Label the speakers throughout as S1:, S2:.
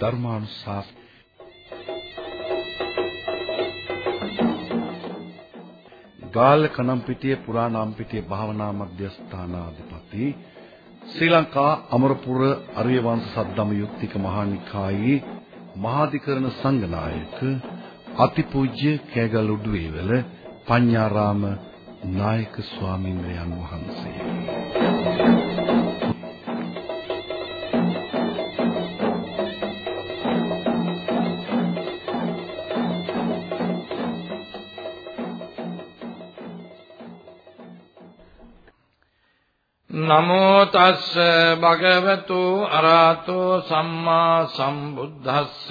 S1: ධර්මානුශාස ගාල්ල කනම්පිටිය පුරාණම්පිටිය භාවනා මධ්‍යස්ථානාධිපති ශ්‍රී ලංකා අමරපුර අරියවංශ සද්දම යුක්තික මහානිකායේ මහාධිකරණ සංඝනායක අතිපූජ්‍ය කෑගල් උඩුවේවල පඤ්ඤාරාම නායක ස්වාමීන් වහන්සේ.
S2: නමෝ තස්ස භගවතු අරහතෝ සම්මා සම්බුද්දස්ස.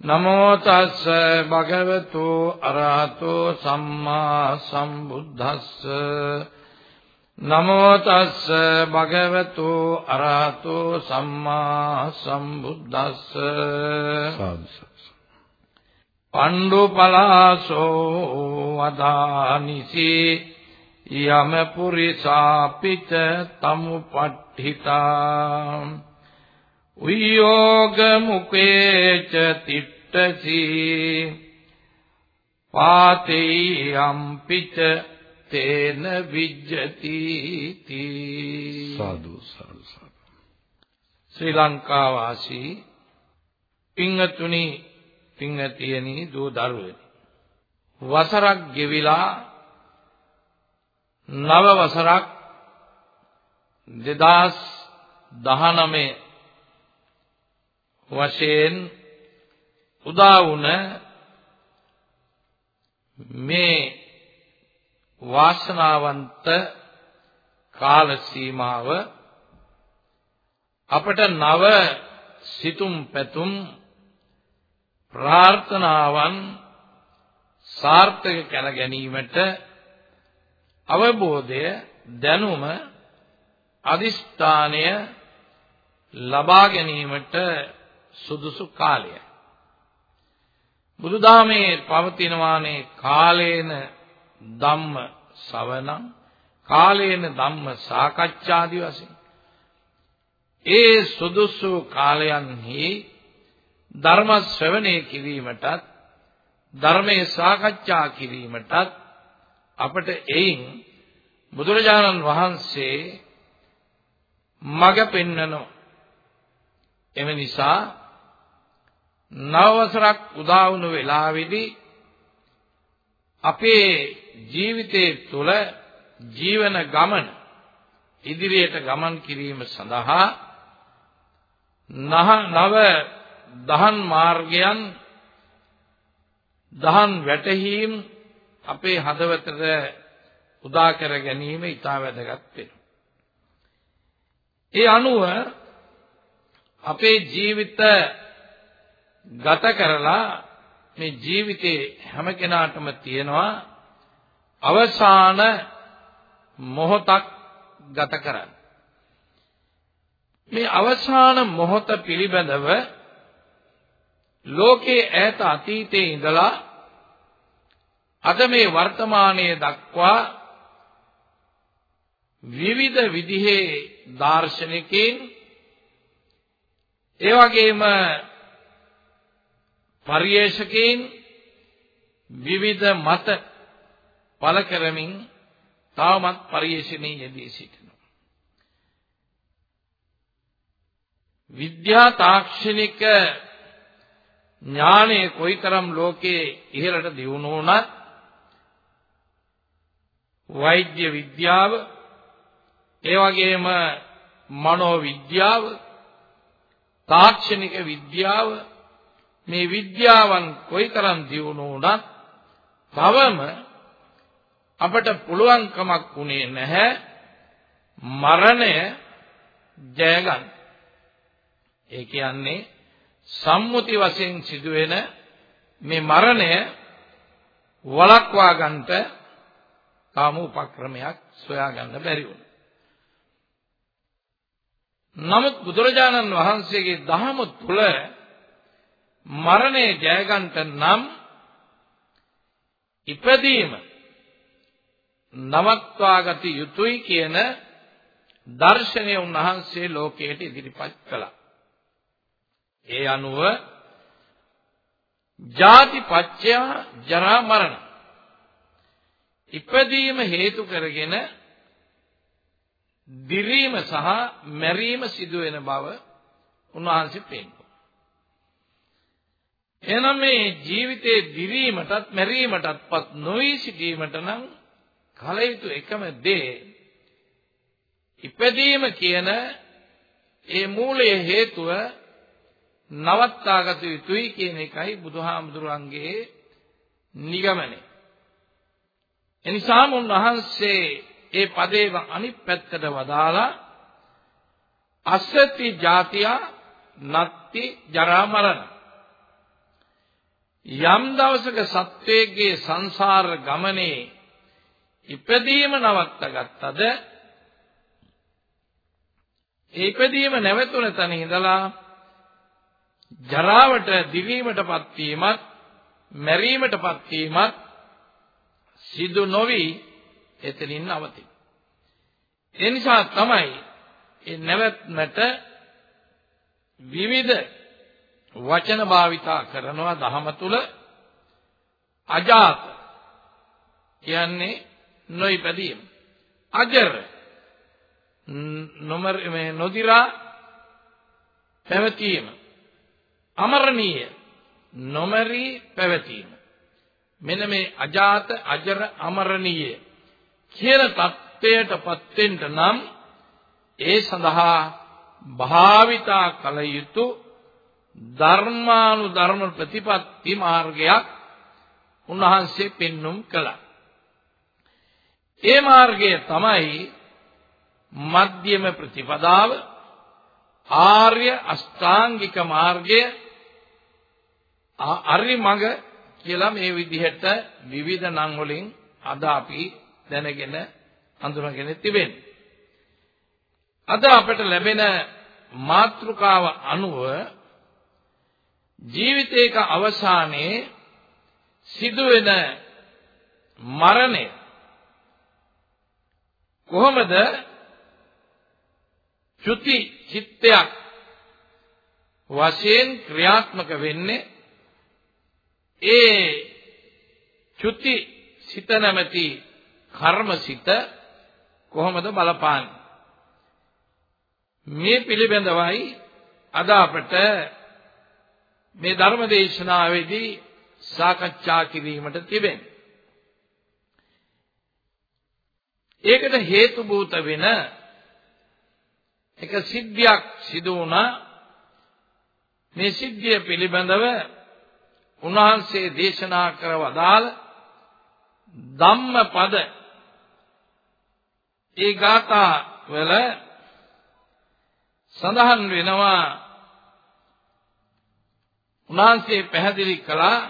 S2: නමෝ තස්ස භගවතු අරහතෝ සම්මා සම්බුද්දස්ස. නමෝ තස්ස භගවතු අරහතෝ සම්මා සම්බුද්දස්ස. පණ්ඩු පලාසෝ වදානිසී. යම පුරිසාපිත තමුපට්ඨිතා උයෝග මුකේච තිට්ඨසී පාතේ අම්පිච තේන විජ්ජති තී
S1: සාදු සාදු සාදු.
S2: ශ්‍රී ලංකා වාසී පිංගතුනි පිංගතියනි දූ දරුවනි. වසරක් ගෙවිලා නව වසරක් 2019 වශයෙන් උදා වුණ මේ වාසනාවන්ත කාල සීමාව අපට නව සිතුම් පැතුම් ප්‍රාර්ථනාවන් සාර්ථක කර ගැනීමට අවබෝධය දැනුම අදිෂ්ඨානය ලබා ගැනීමට සුදුසු කාලයයි. බුදුදහමේ පවතිනවානේ කාලේන ධම්ම ශවණං කාලේන ධම්ම සාකච්ඡාදි වශයෙන් ඒ සුදුසු කාලයන්හි ධර්ම ශ්‍රවණය කිරීමටත් ධර්මයේ සාකච්ඡා කිරීමටත් අපට එයින් බුදුරජාණන් වහන්සේ මඟ පෙන්වනවා. එම නිසා නවවසරක් උදා වුණු වෙලාවේදී අපේ ජීවිතයේ තුල ජීවන ගමන ඉදිරියට ගමන් කිරීම සඳහා නව දහන් මාර්ගයන් දහන් වැටහීම් අපේ හදවතට උදා කර ගැනීම ඉතා වැදගත් වෙනවා. ඒ අනුව අපේ ජීවිත ගත කරලා මේ ජීවිතේ හැම කෙනාටම තියෙනවා අවසාන මොහොතක් ගත කරන්න. මේ අවසාන මොහොත පිළිබඳව ලෝකේ ඈත අතීතයේ ඉඳලා අද මේ වර්තමානයේ දක්වා විවිධ විදිහේ දාර්ශනිකයින් ඒ වගේම පරිේශකයින් විවිධ මත පළ කරමින් තවමත් පරිේශණයේ යෙදී සිටිනවා. විද්‍යා තාක්ෂණික ඥානය කොයිතරම් ලෝකයේ ඉහළට දියුණු වුණත් වෛද්‍ය විද්‍යාව ඒ වගේම මනෝ විද්‍යාව තාක්ෂණික විද්‍යාව මේ විද්‍යාවන් කොයිතරම් දියුණු වුණත් තවම අපට පුළුවන්කමක් උනේ නැහැ මරණය ජය ගන්න. ඒ කියන්නේ සම්මුති වශයෙන් සිදුවෙන මේ මරණය වළක්වා ගන්නට තාම උපක්‍රමයක් සොයා ගන්න බැරි වුණා. නමුත් බුදුරජාණන් වහන්සේගේ දහම තුල මරණය ජයගන්ට නම් ඉපදීම නවත්වාගත යුතුයි කියන දර්ශනය උන්වහන්සේ ලෝකයට ඉදිරිපත් කළා. ඒ අනුව ජාති පච්චය ජරා මරණ ඉපදීම හේතු කරගෙන දිරීම සහ මැරීම සිදු වෙන බව උන්වහන්සේ පෙන්වනවා. එනම් මේ ජීවිතේ දිරීමටත් මැරීමටත්පත් නොවි සිටීමට නම් කල යුතු එකම දේ ඉපදීම කියන ඒ මූලයේ හේතුව නවත්තාගත යුතුයි කියන එකයි බුදුහාමුදුරන්ගේ නිගමනය. එනිසාම උන්වහන්සේ ඒ පදේව අනිත් පැත්තට වදාලා අසති ජාතිය නත්ති ජරා මරණ. යම් දවසක සත්වයේ සංසාර ගමනේ ඉපදීම නවත්ත ගත්තද ඒ ඉපදීම නැවතුන තැන ඉඳලා ජරාවට දිවීමටපත් වීමත් මැරීමටපත් වීමත් සිදු නොවි එතනින් නවතින. ඒ නිසා තමයි ඒ නැවැත්මට විවිධ වචන භාවිතා කරනවා දහම තුල අජාත කියන්නේ නොයිපදීම. අජර නොමර මේ නොදිරා පැවතීම. අමරණීය නොමරී පැවතීම. මෙන්න මේ අජාත අජර අමරණීය කියන தත්ත්වයටපත් වෙන්න නම් ඒ සඳහා භාවිතා කල යුතු ධර්මානුධර්ම ප්‍රතිපත්ති මාර්ගයක් උන්වහන්සේ පෙන්눔 කළා. ඒ මාර්ගය තමයි මධ්‍යම ප්‍රතිපදාව ආර්ය අෂ්ටාංගික මාර්ගය අරි මඟ කියලා මේ විදිහට විවිධ නම් වලින් අද අපි දැනගෙන හඳුනාගෙන තිබෙන්නේ. අද අපට ලැබෙන මාත්‍රිකාව අනුව ජීවිතයක අවසානයේ සිදුවෙන මරණය කොහොමද චුති චිත්තයක් වශයෙන් ක්‍රියාත්මක වෙන්නේ ඒ චුති සිත නැමැති කර්මසිත කොහොමද බලපාන්නේ මේ පිළිබඳවයි අද අපට මේ ධර්ම දේශනාවේදී සාකච්ඡා කිරීමට තිබෙන්නේ. ඒකට හේතු භූත වෙන එක සිද්ධියක් සිදු වුණා මේ සිද්ධිය පිළිබඳව උන්වහන්සේ දේශනා කර වදාළ ධම්මපද. ඒ ගාථා වල සඳහන් වෙනවා උන්වහන්සේ පැහැදිලි කළා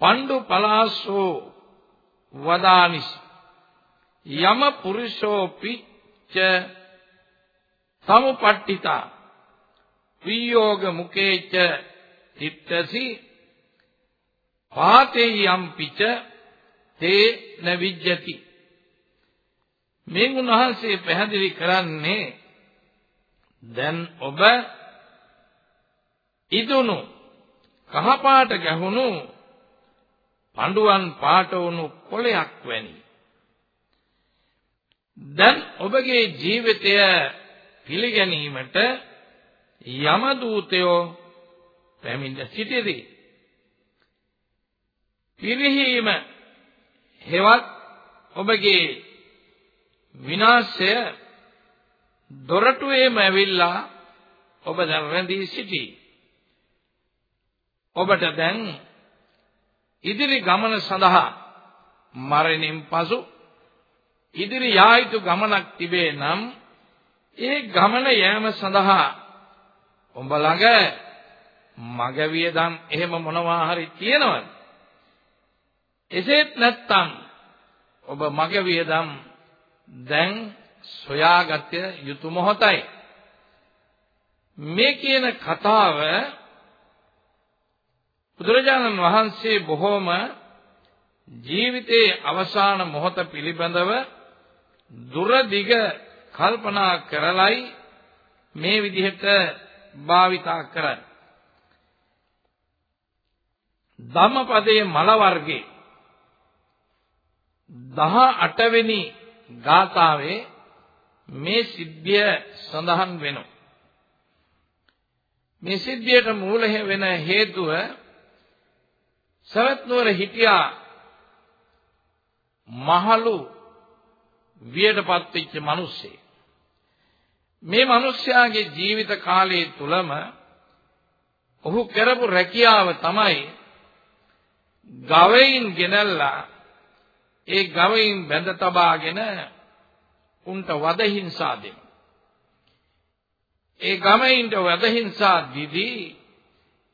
S2: පණ්ඩු පලාසෝ වදානිස් යම පුරුෂෝපි ච සමුපට්ඨිතා විയോഗ මුකේච තිත්තසි පාතේ යම් පිච තේ නවිජ්ජති. මේ උන්වහන්සේ පැහැදිලි කරන්නේ දැන් ඔබ ඉදුණු කහපාට ගැහුණු පඬුවන් පාට වුණු කොළයක් වැනි. දැන් ඔබගේ ජීවිතය පිළිගැනීමට යම දූතයෝ පැමිණ සිටිති පිරිහීම හෙවත් ඔබගේ විනාශය දොරටුවේම ඇවිල්ලා ඔබ දැන් රැඳී සිටී. ඔබට දැන් ඉදිරි ගමන සඳහා මරණින් පසු ඉදිරි යා යුතු ගමනක් තිබේ නම් ඒ ගමන යෑම සඳහා ඔබ ළඟ මග වියදම් එහෙම මොනවා හරි තියෙනවද? එසේත් නැත්නම් ඔබ මග වියදම් දැන් සොයාගත යුතු මොහොතයි. මේ කියන කතාව බුදුරජාණන් වහන්සේ බොහෝම ජීවිතයේ අවසාන මොහොත පිළිබඳව දුර දිග කල්පනා කරලයි මේ විදිහට භාවිතා කරන්නේ. ධම්මපදයේ මල වර්ගයේ 18 වෙනි ගාථාවේ මේ සිද්ධිය සඳහන් වෙනවා. මේ සිද්ධියට මූල වෙන හේතුව සවැත් නුවර හිටියා මහලු වියටපත් වෙච්ච මිනිස්සෙක්. මේ මිනිස්යාගේ ජීවිත කාලය තුලම ඔහු කරපු රැකියාව තමයි ගවයින් ගෙනල්ලා ඒ ගවයින් බැඳ තබාගෙන උන්ට වද හිංසා දෙන. ඒ ගමයින්ට වද හිංසා දීදී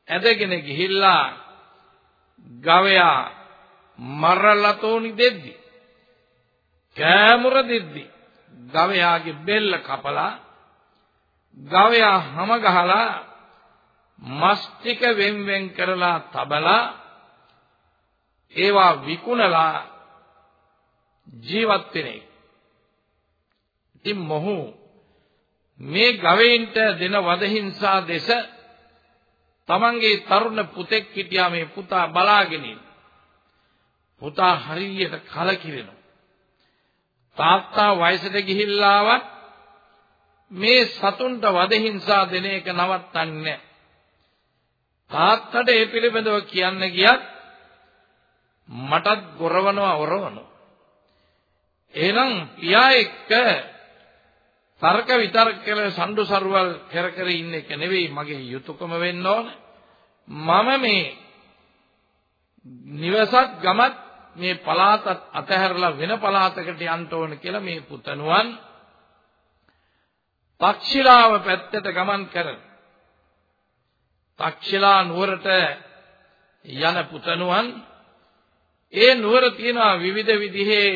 S2: ඇදගෙන ගිහිල්ලා ගවයා මරලා තෝනි දෙද්දි කෑමුර දෙද්දි ගවයාගේ බෙල්ල කපලා ගවයා හැම ගහලා මස් ටික වෙන් වෙන් කරලා තබලා ඒවා විකුණලා ජීවත් වෙන එක. ඉතින් මොහු මේ ගවයින්ට දෙන වදහිංසා දෙස තමන්ගේ තරුණ පුතෙක් හිටියා මේ පුතා බලාගෙන පුතා හරියට කලකිරෙනවා. තාත්තා වයසට ගිහිල්ලාවත් මේ සතුන්ට වදහිංසා දෙන එක නවත්තන්නේ තාත්තට ඒ පිළිබඳව කියන්න ගියත් මටත් ගොරවනවා ඔරවනවා. එහෙනම් පියා එක්ක තර්ක විතර්ක කියලා සම්ඩු සරුවල් කර කර ඉන්න එක නෙවෙයි මගේ යුතුයකම වෙන්න ඕන. මම මේ නිවසත් ගමත් මේ පලාතත් අතහැරලා වෙන පලාතකට යන්න ඕන කියලා මේ පුතණුවන් තක්ෂිලාව පැත්තට ගමන් කරන තක්ෂිලා නුවරට යන පුතණුවන් ඒ නුවර තියෙනවා විවිධ විදිහේ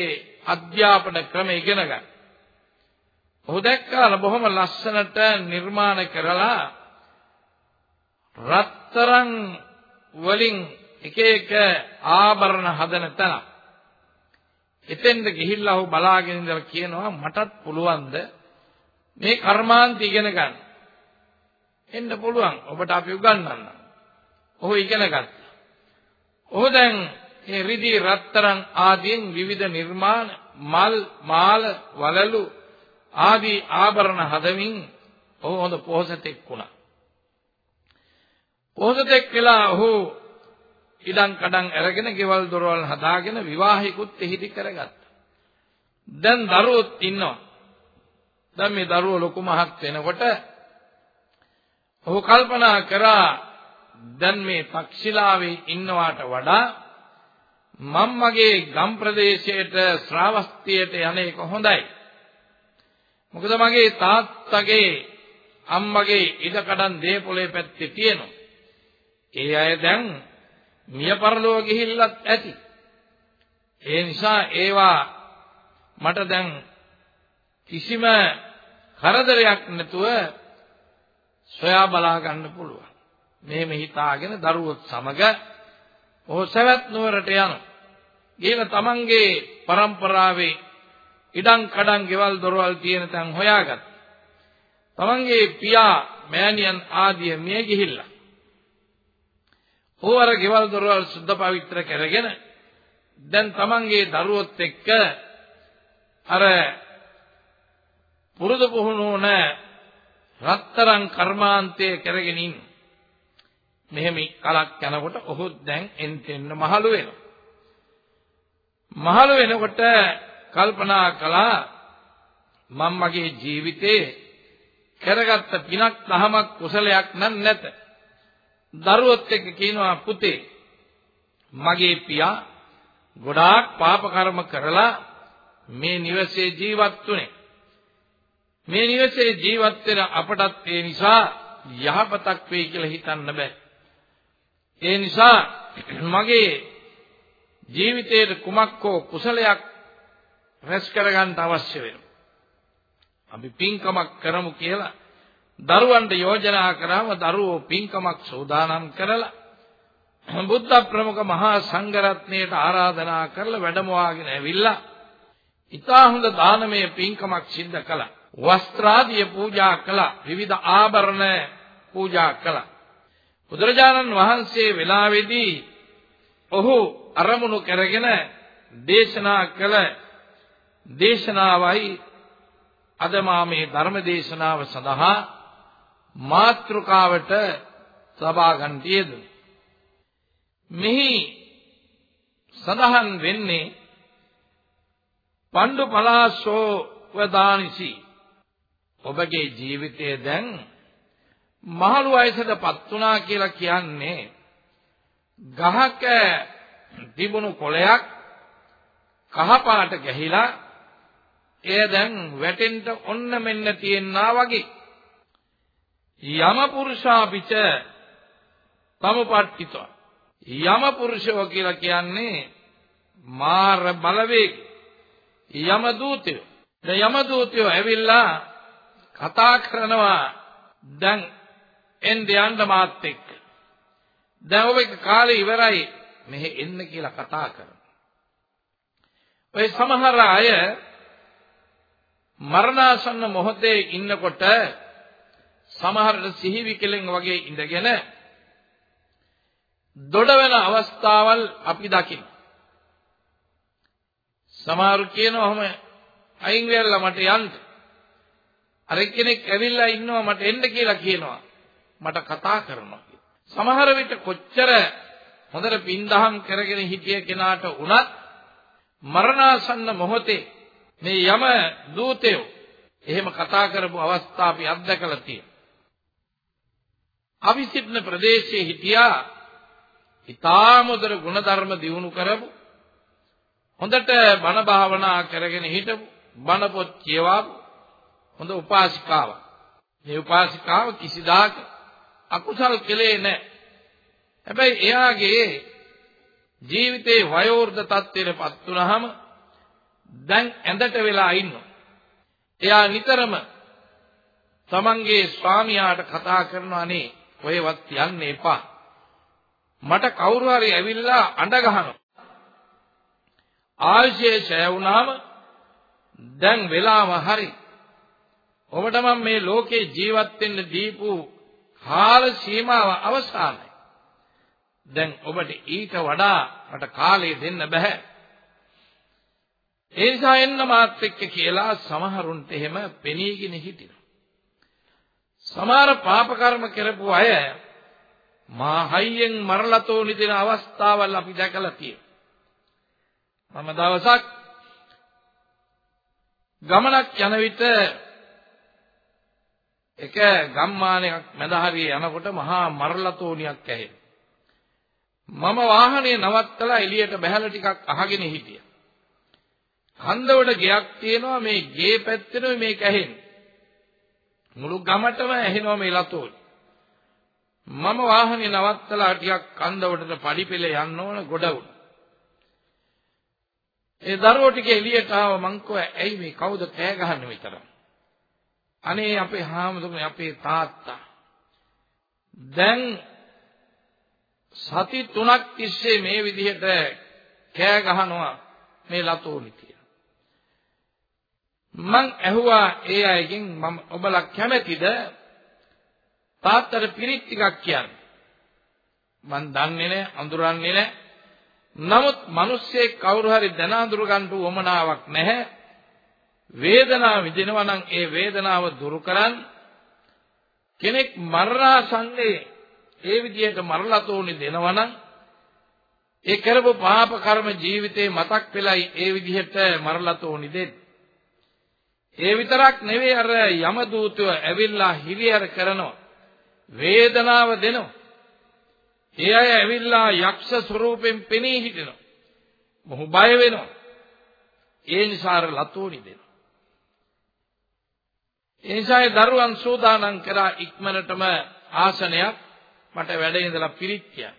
S2: අධ්‍යාපන ක්‍රම ඉගෙන ගන්න. ඔහු දැක්කා බොහොම ලස්සනට නිර්මාණ කරලා රත්තරන් වලින් එක එක ආභරණ හදන තැන. එතෙන්ද ගිහිල්ලා ඔහු බලාගෙන ඉඳලා කියනවා මටත් පුළුවන්ද මේ කර්මාන්ත ඉගෙන ගන්න. එන්න පුළුවන්. ඔබට අපි උගන්වන්නම්. ඔහු ඉගෙන ගත්තා. ඔහු දැන් මේ රිදී රත්තරන් ආදීන් විවිධ නිර්මාණ මල් මාල වලලු ආදී ආභරණ හදමින් ඔහු හොඳ පොහසතෙක් වුණා. පොහසතෙක් වෙලා ඔහු ඉඩම් කඩම් අරගෙන ගෙවල් දොරවල් හදාගෙන විවාහිකුත් එහිදි කරගත්තා. දැන් දරුවොත් ඉන්නවා. දැන් මේ දරුවෝ ලොකු මහත් වෙනකොට ඔහු කල්පනා කරා දැන් මේ පක්ෂිලාවේ ඉන්නවාට වඩා මම මගේ ගම් ප්‍රදේශයට ශ්‍රාවස්තියට යන එක හොඳයි. මොකද මගේ තාත්තගේ අම්මගේ ඉඩකඩම් දේපොලේ පැත්තේ තියෙනවා. ඒ අය දැන් මිය පරලොව ගිහිල්ලත් ඇති. ඒ නිසා ඒවා මට දැන් කිසිම කරදරයක් නැතුව සොයා බලා ගන්න පුළුවන්. මෙහෙම හිතාගෙන දරුවොත් සමග ඔහු සවැත් නුවරට යනවා. ගිහලා තමන්ගේ પરම්පරාවේ ඉඩම් කඩම් ගෙවල් දොරවල් තියෙන තැන් හොයාගත්තා. තමන්ගේ පියා මෑණියන් ආදිය මිය ගිහිල්ලා. ඕවර ගෙවල් දොරවල් සුද්ධ පවිත්‍ර කරගෙන දැන් තමන්ගේ දරුවොත් එක්ක අර පුරුදු පුහුණු වුණ රත්තරන් කර්මාන්තය කරගෙන ඉන්න. මෙහෙම කලක් යනකොට ඔහු දැන් එන්ටෙන්න මහලු වෙනවා. මහලු වෙනකොට කල්පනා කළා මම මගේ ජීවිතේ කරගත්ත පිනක් දහමක් කුසලයක් නම් නැත. දරුවොත් එක්ක කියනවා පුතේ මගේ පියා ගොඩාක් පාප කර්ම කරලා මේ නිවසේ ජීවත් වුනේ. මේ නිවසේ ජීවත් වෙන අපටත් ඒ නිසා යහපතක් වෙයි කියලා හිතන්න බෑ. ඒ නිසා මගේ ජීවිතයේ කුමක් හෝ කුසලයක් රැස් කරගන්න අවශ්‍ය වෙනවා. අපි පින්කමක් කරමු කියලා දරුවන්ට යෝජනා කරාම දරුවෝ පින්කමක් සෝදානම් කරලා බුද්ධ ප්‍රමුඛ මහා සංඝරත්නයට ආරාධනා කරලා වැඩමවාගෙන ඇවිල්ලා ඊටා හොඳ දානමය පින්කමක් සිද්ධ කළා. වස්ත්‍රාදිය පූජා කළා. විවිධ ආභරණ පූජා කළා. බුදුරජාණන් වහන්සේ වෙලාවේදී ඔහු අරමුණු කරගෙන දේශනා කළ දේශනාවයි අද මා මේ ධර්ම දේශනාව සඳහා මාත්‍රකාවට සබා ගන්තියද මෙහි සඳහන් වෙන්නේ පණ්ඩු පලාසෝ වදානිසි. ඔබගේ ජීවිතය දැන් මහලු වයසටපත් වුණා කියලා කියන්නේ ගහක තිබුණු කොළයක් කහපාට ගැහිලා එය දැන් වැටෙන්න ඔන්න මෙන්න තියෙනා වගේ. යම පුරුෂාපිච තමපට්ඨිතෝ යම පුරුෂෝ කියලා කියන්නේ මාර බලවේග. යම දූතයෝ. දැන් යම දූතයෝ ඇවිල්ලා කතා කරනවා. දැන් එන්න යන්න මාත් එක්ක දැන් ඔබ කාලේ ඉවරයි මෙහෙ එන්න කියලා කතා කරනවා ඔය සමහර අය මරණාසන්න මොහොතේ ඉන්නකොට සමහරට සිහි විකලෙන් වගේ ඉඳගෙන දොඩ වෙන අවස්ථාවල් අපි දකින්න. සමහරු කියනවා ඔහම අයින් වෙලා මට යන්න. අර කෙනෙක් ඇවිල්ලා ඉන්නවා මට එන්න කියලා කියනවා. මට කතා කරනවා සමහර විට කොච්චර හොඳට පින්දහම් කරගෙන හිටිය කෙනාට උනත් මරණාසන්න මොහොතේ මේ යම දූතයෝ එහෙම කතා කරපු අවස්ථා අපි අත්දකලා තියෙනවා. අපි සිටින ප්‍රදේශයේ හිටියා ඊ타මොදර ගුණධර්ම දියුණු කරපු හොඳට බණ භාවනා කරගෙන හිටපු බණ පොත් කියවපු හොඳ උපාසිකාවක්. මේ උපාසිකාව කිසිදාක අකුසල් කෙලේ නැහැ. හැබැයි එයාගේ ජීවිතේ වයෝවෘද්ධ තත්ත්වයටපත් වුනහම දැන් ඇඳට වෙලා ඉන්නවා. එයා නිතරම තමන්ගේ ස්වාමියාට කතා කරනවා නේ කොහෙවත් යන්න එපා. මට කවුරු හරි ඇවිල්ලා අඬ ගහනවා. ආශේෂය වුණාම දැන් වෙලාව හරි. ඔබට මම මේ ලෝකේ ජීවත් වෙන්න දීපු කාල සීමාව අවසానයි. දැන් ඔබට ඊට වඩා මට කාලය දෙන්න බෑ. ඒ නිසා එන්න මාත් එක්ක කියලා සමහරුන්ට එහෙම පෙනීගෙන හිටිනවා. සමහර පාප කර්ම කරපු අය මා හයියෙන් මරලතෝ නිදින අවස්ථාවල් අපි දැකලා තියෙනවා. මම දවසක් ගමනක් යන විට එක ගම්මානයක් මැද හරිය යනකොට මහා මරලතෝනියක් ඇහෙනවා. මම වාහනේ නවත්තලා එළියට බහැලා ටිකක් අහගෙන හිටියා. කන්දවල ගෙයක් තියෙනවා මේ ගේ පැත්තේ මේක ඇහෙන්නේ. මුළු ගමටම ඇහෙනවා මේ ලතෝනි. මම වාහනේ නවත්තලා ටිකක් කන්දවලට පඩිපෙළ යන්න ඕන ගොඩ උන. ඒ දරුවෝ ටික එළියට ආව මං කිව්වා ඇයි මේ කවුද කෑ ගහන්නේ විතරක්. අනේ අපේ හාමුදුරුවෝ අපේ තාත්තා. දැන් සති තුනක් තිස්සේ මේ විදිහට කෑ ගහනවා මේ ලතෝනි මං ඇහුවා ඒ අයගෙන් මම ඔබලා කැමැතිද තාත්තට පිරිත් ටිකක් කියන්න. මං දන්නේ නැහැ අඳුරන්නේ නැහැ. නමුත් මිනිස්සේ කවුරු හරි දැන අඳුර ගන්න උවමනාවක් නැහැ. වේදනාව විඳිනවා නම් ඒ වේදනාව දුරු කරන් කෙනෙක් මරණාසන්නේ ඒ විදිහට මරලා තෝනි දෙනවා නම් ඒ කරපු පාප කර්ම ජීවිතේ මතක් වෙලයි ඒ විදිහට මරලා තෝනි දෙන්නේ. ඒ විතරක් නෙවෙයි අර යම දූතයෝ ඇවිල්ලා හිරිහැර කරනවා. වේදනාව දෙනවා. ඒ අය ඇවිල්ලා යක්ෂ ස්වරූපෙන් පෙනී හිටිනවා. මොහු බය වෙනවා. ඒ නිසා අර ලතෝනි දෙනවා. ඒ නිසා ඒ දරුවන් සෝදානම් කරා ඉක්මනටම ආසනයක් මට වැඩ ඉඳලා පිරිත් කියන්න.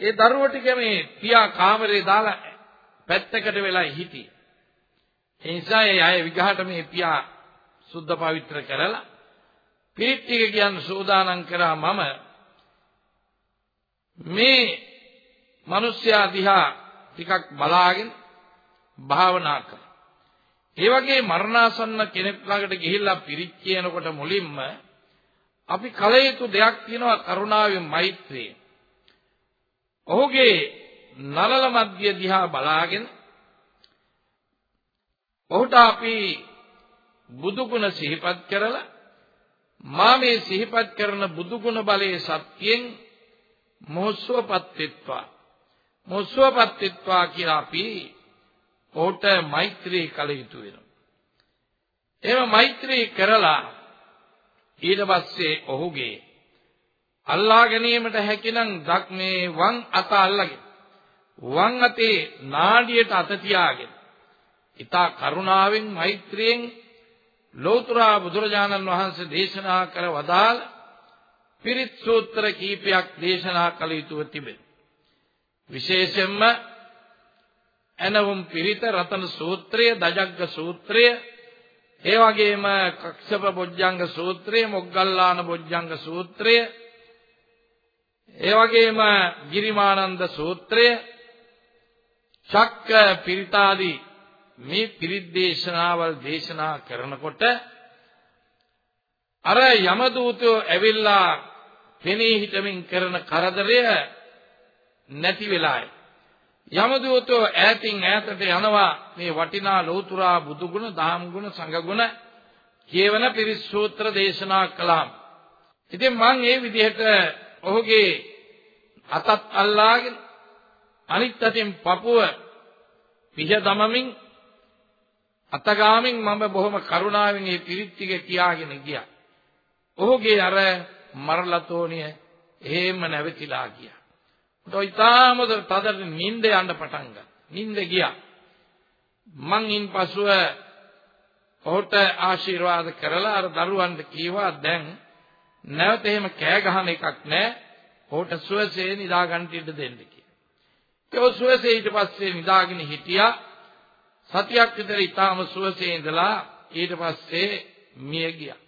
S2: ඒ දරුවෝ ටික මේ පියා කාමරේ දාලා පැත්තකට වෙලා හිටියේ. ඒ නිසා ඒ අය විගහට මේ පියා සුද්ධ පවිත්‍ර කරලා පිරිත් ටික කියන්න සෝදානම් කරා මම මේ මිනිස්යා දිහා ටිකක් බලාගෙන භාවනා කරා. ඒ වගේ මරණාසන්න කෙනෙක් ළඟට ගිහිල්ලා පිරිත් කියනකොට මුලින්ම අපි කල යුතු දෙයක් තියෙනවා කරුණාවෙන් මෛත්‍රියෙන්. ඔහුගේ නලල මැදිය දිහා බලාගෙන ඔහුට අපි බුදු ගුණ සිහිපත් කරලා මා මේ සිහිපත් කරන බුදු ගුණ බලයේ සත්‍යයෙන් මොහොස්සවපත් වෙත්වා මොහොස්සවපත් වෙත්වා කියලා අපි ඔහුට මෛත්‍රී කළ යුතු වෙනවා. එහෙම මෛත්‍රී කරලා ඊට පස්සේ ඔහුගේ අල්ලා ගැනීමට හැකිනම් දක් මේ වම් අත අල්ලගෙන වම් අතේ නාඩියට අත තියාගෙන ඊතා කරුණාවෙන් මෛත්‍රියෙන් ලෝතර බුදුරජාණන් වහන්සේ දේශනා කර වදාළ පිරිත් සූත්‍ර කීපයක් දේශනා කළ යුතුව තිබේ. විශේෂයෙන්ම එනවුම් පිරිත රතන සූත්‍රය, දජග්ග සූත්‍රය, ඒ වගේම කක්ෂප බොජ්ජංග සූත්‍රය, මොග්ගල්ලාන බොජ්ජංග සූත්‍රය, ඒ වගේම ගිරිමානන්ද සූත්‍රය, ශක්ක පිරිතාදී මේ පිරිත් දේශනාවල් දේශනා කරනකොට අර යමදූතයෝ ඇවිල්ලා පෙනී හිටමින් කරන කරදරය නැති වෙලායි. යමදූතෝ ඈතින් ඈතට යනවා මේ වටිනා ලෝතුරා බුදුගුණ, දහම් ගුණ, සංඝ ගුණ කියවන පිරිත් සූත්‍ර දේශනා කළාම. ඉතින් මම මේ විදිහට ඔහුගේ අතත් අල්ලාගෙන අනිත් අතින් පපුව පිහ දමමින් අතගාමින් මම බොහොම කරුණාවෙන් මේ පිරිත් ටික කියාගෙන ගියා. ඔහුගේ අර මරලතෝනිය එහෙම නැවතිලා ගියා. ඔය තාම තදට නිින්ද යන්න පටන් ගත්තා. නිින්ද ගියා. මං ඉන් පසුව ඔහුට ආශිර්වාද කරලා අර දරුවන්ට කීවා දැන් නැවත එහෙම කෑ ගහන එකක් නැහැ. ඔහුට සුවසේ නිදා ගන්න ඉඩ දෙන්න කියලා. ඒ සුවසේ ඊට පස්සේ නිදාගෙන හිටියා. සතියක් විතර ඊටාම සුවසේ ඉඳලා ඊට පස්සේ මිය ගියා.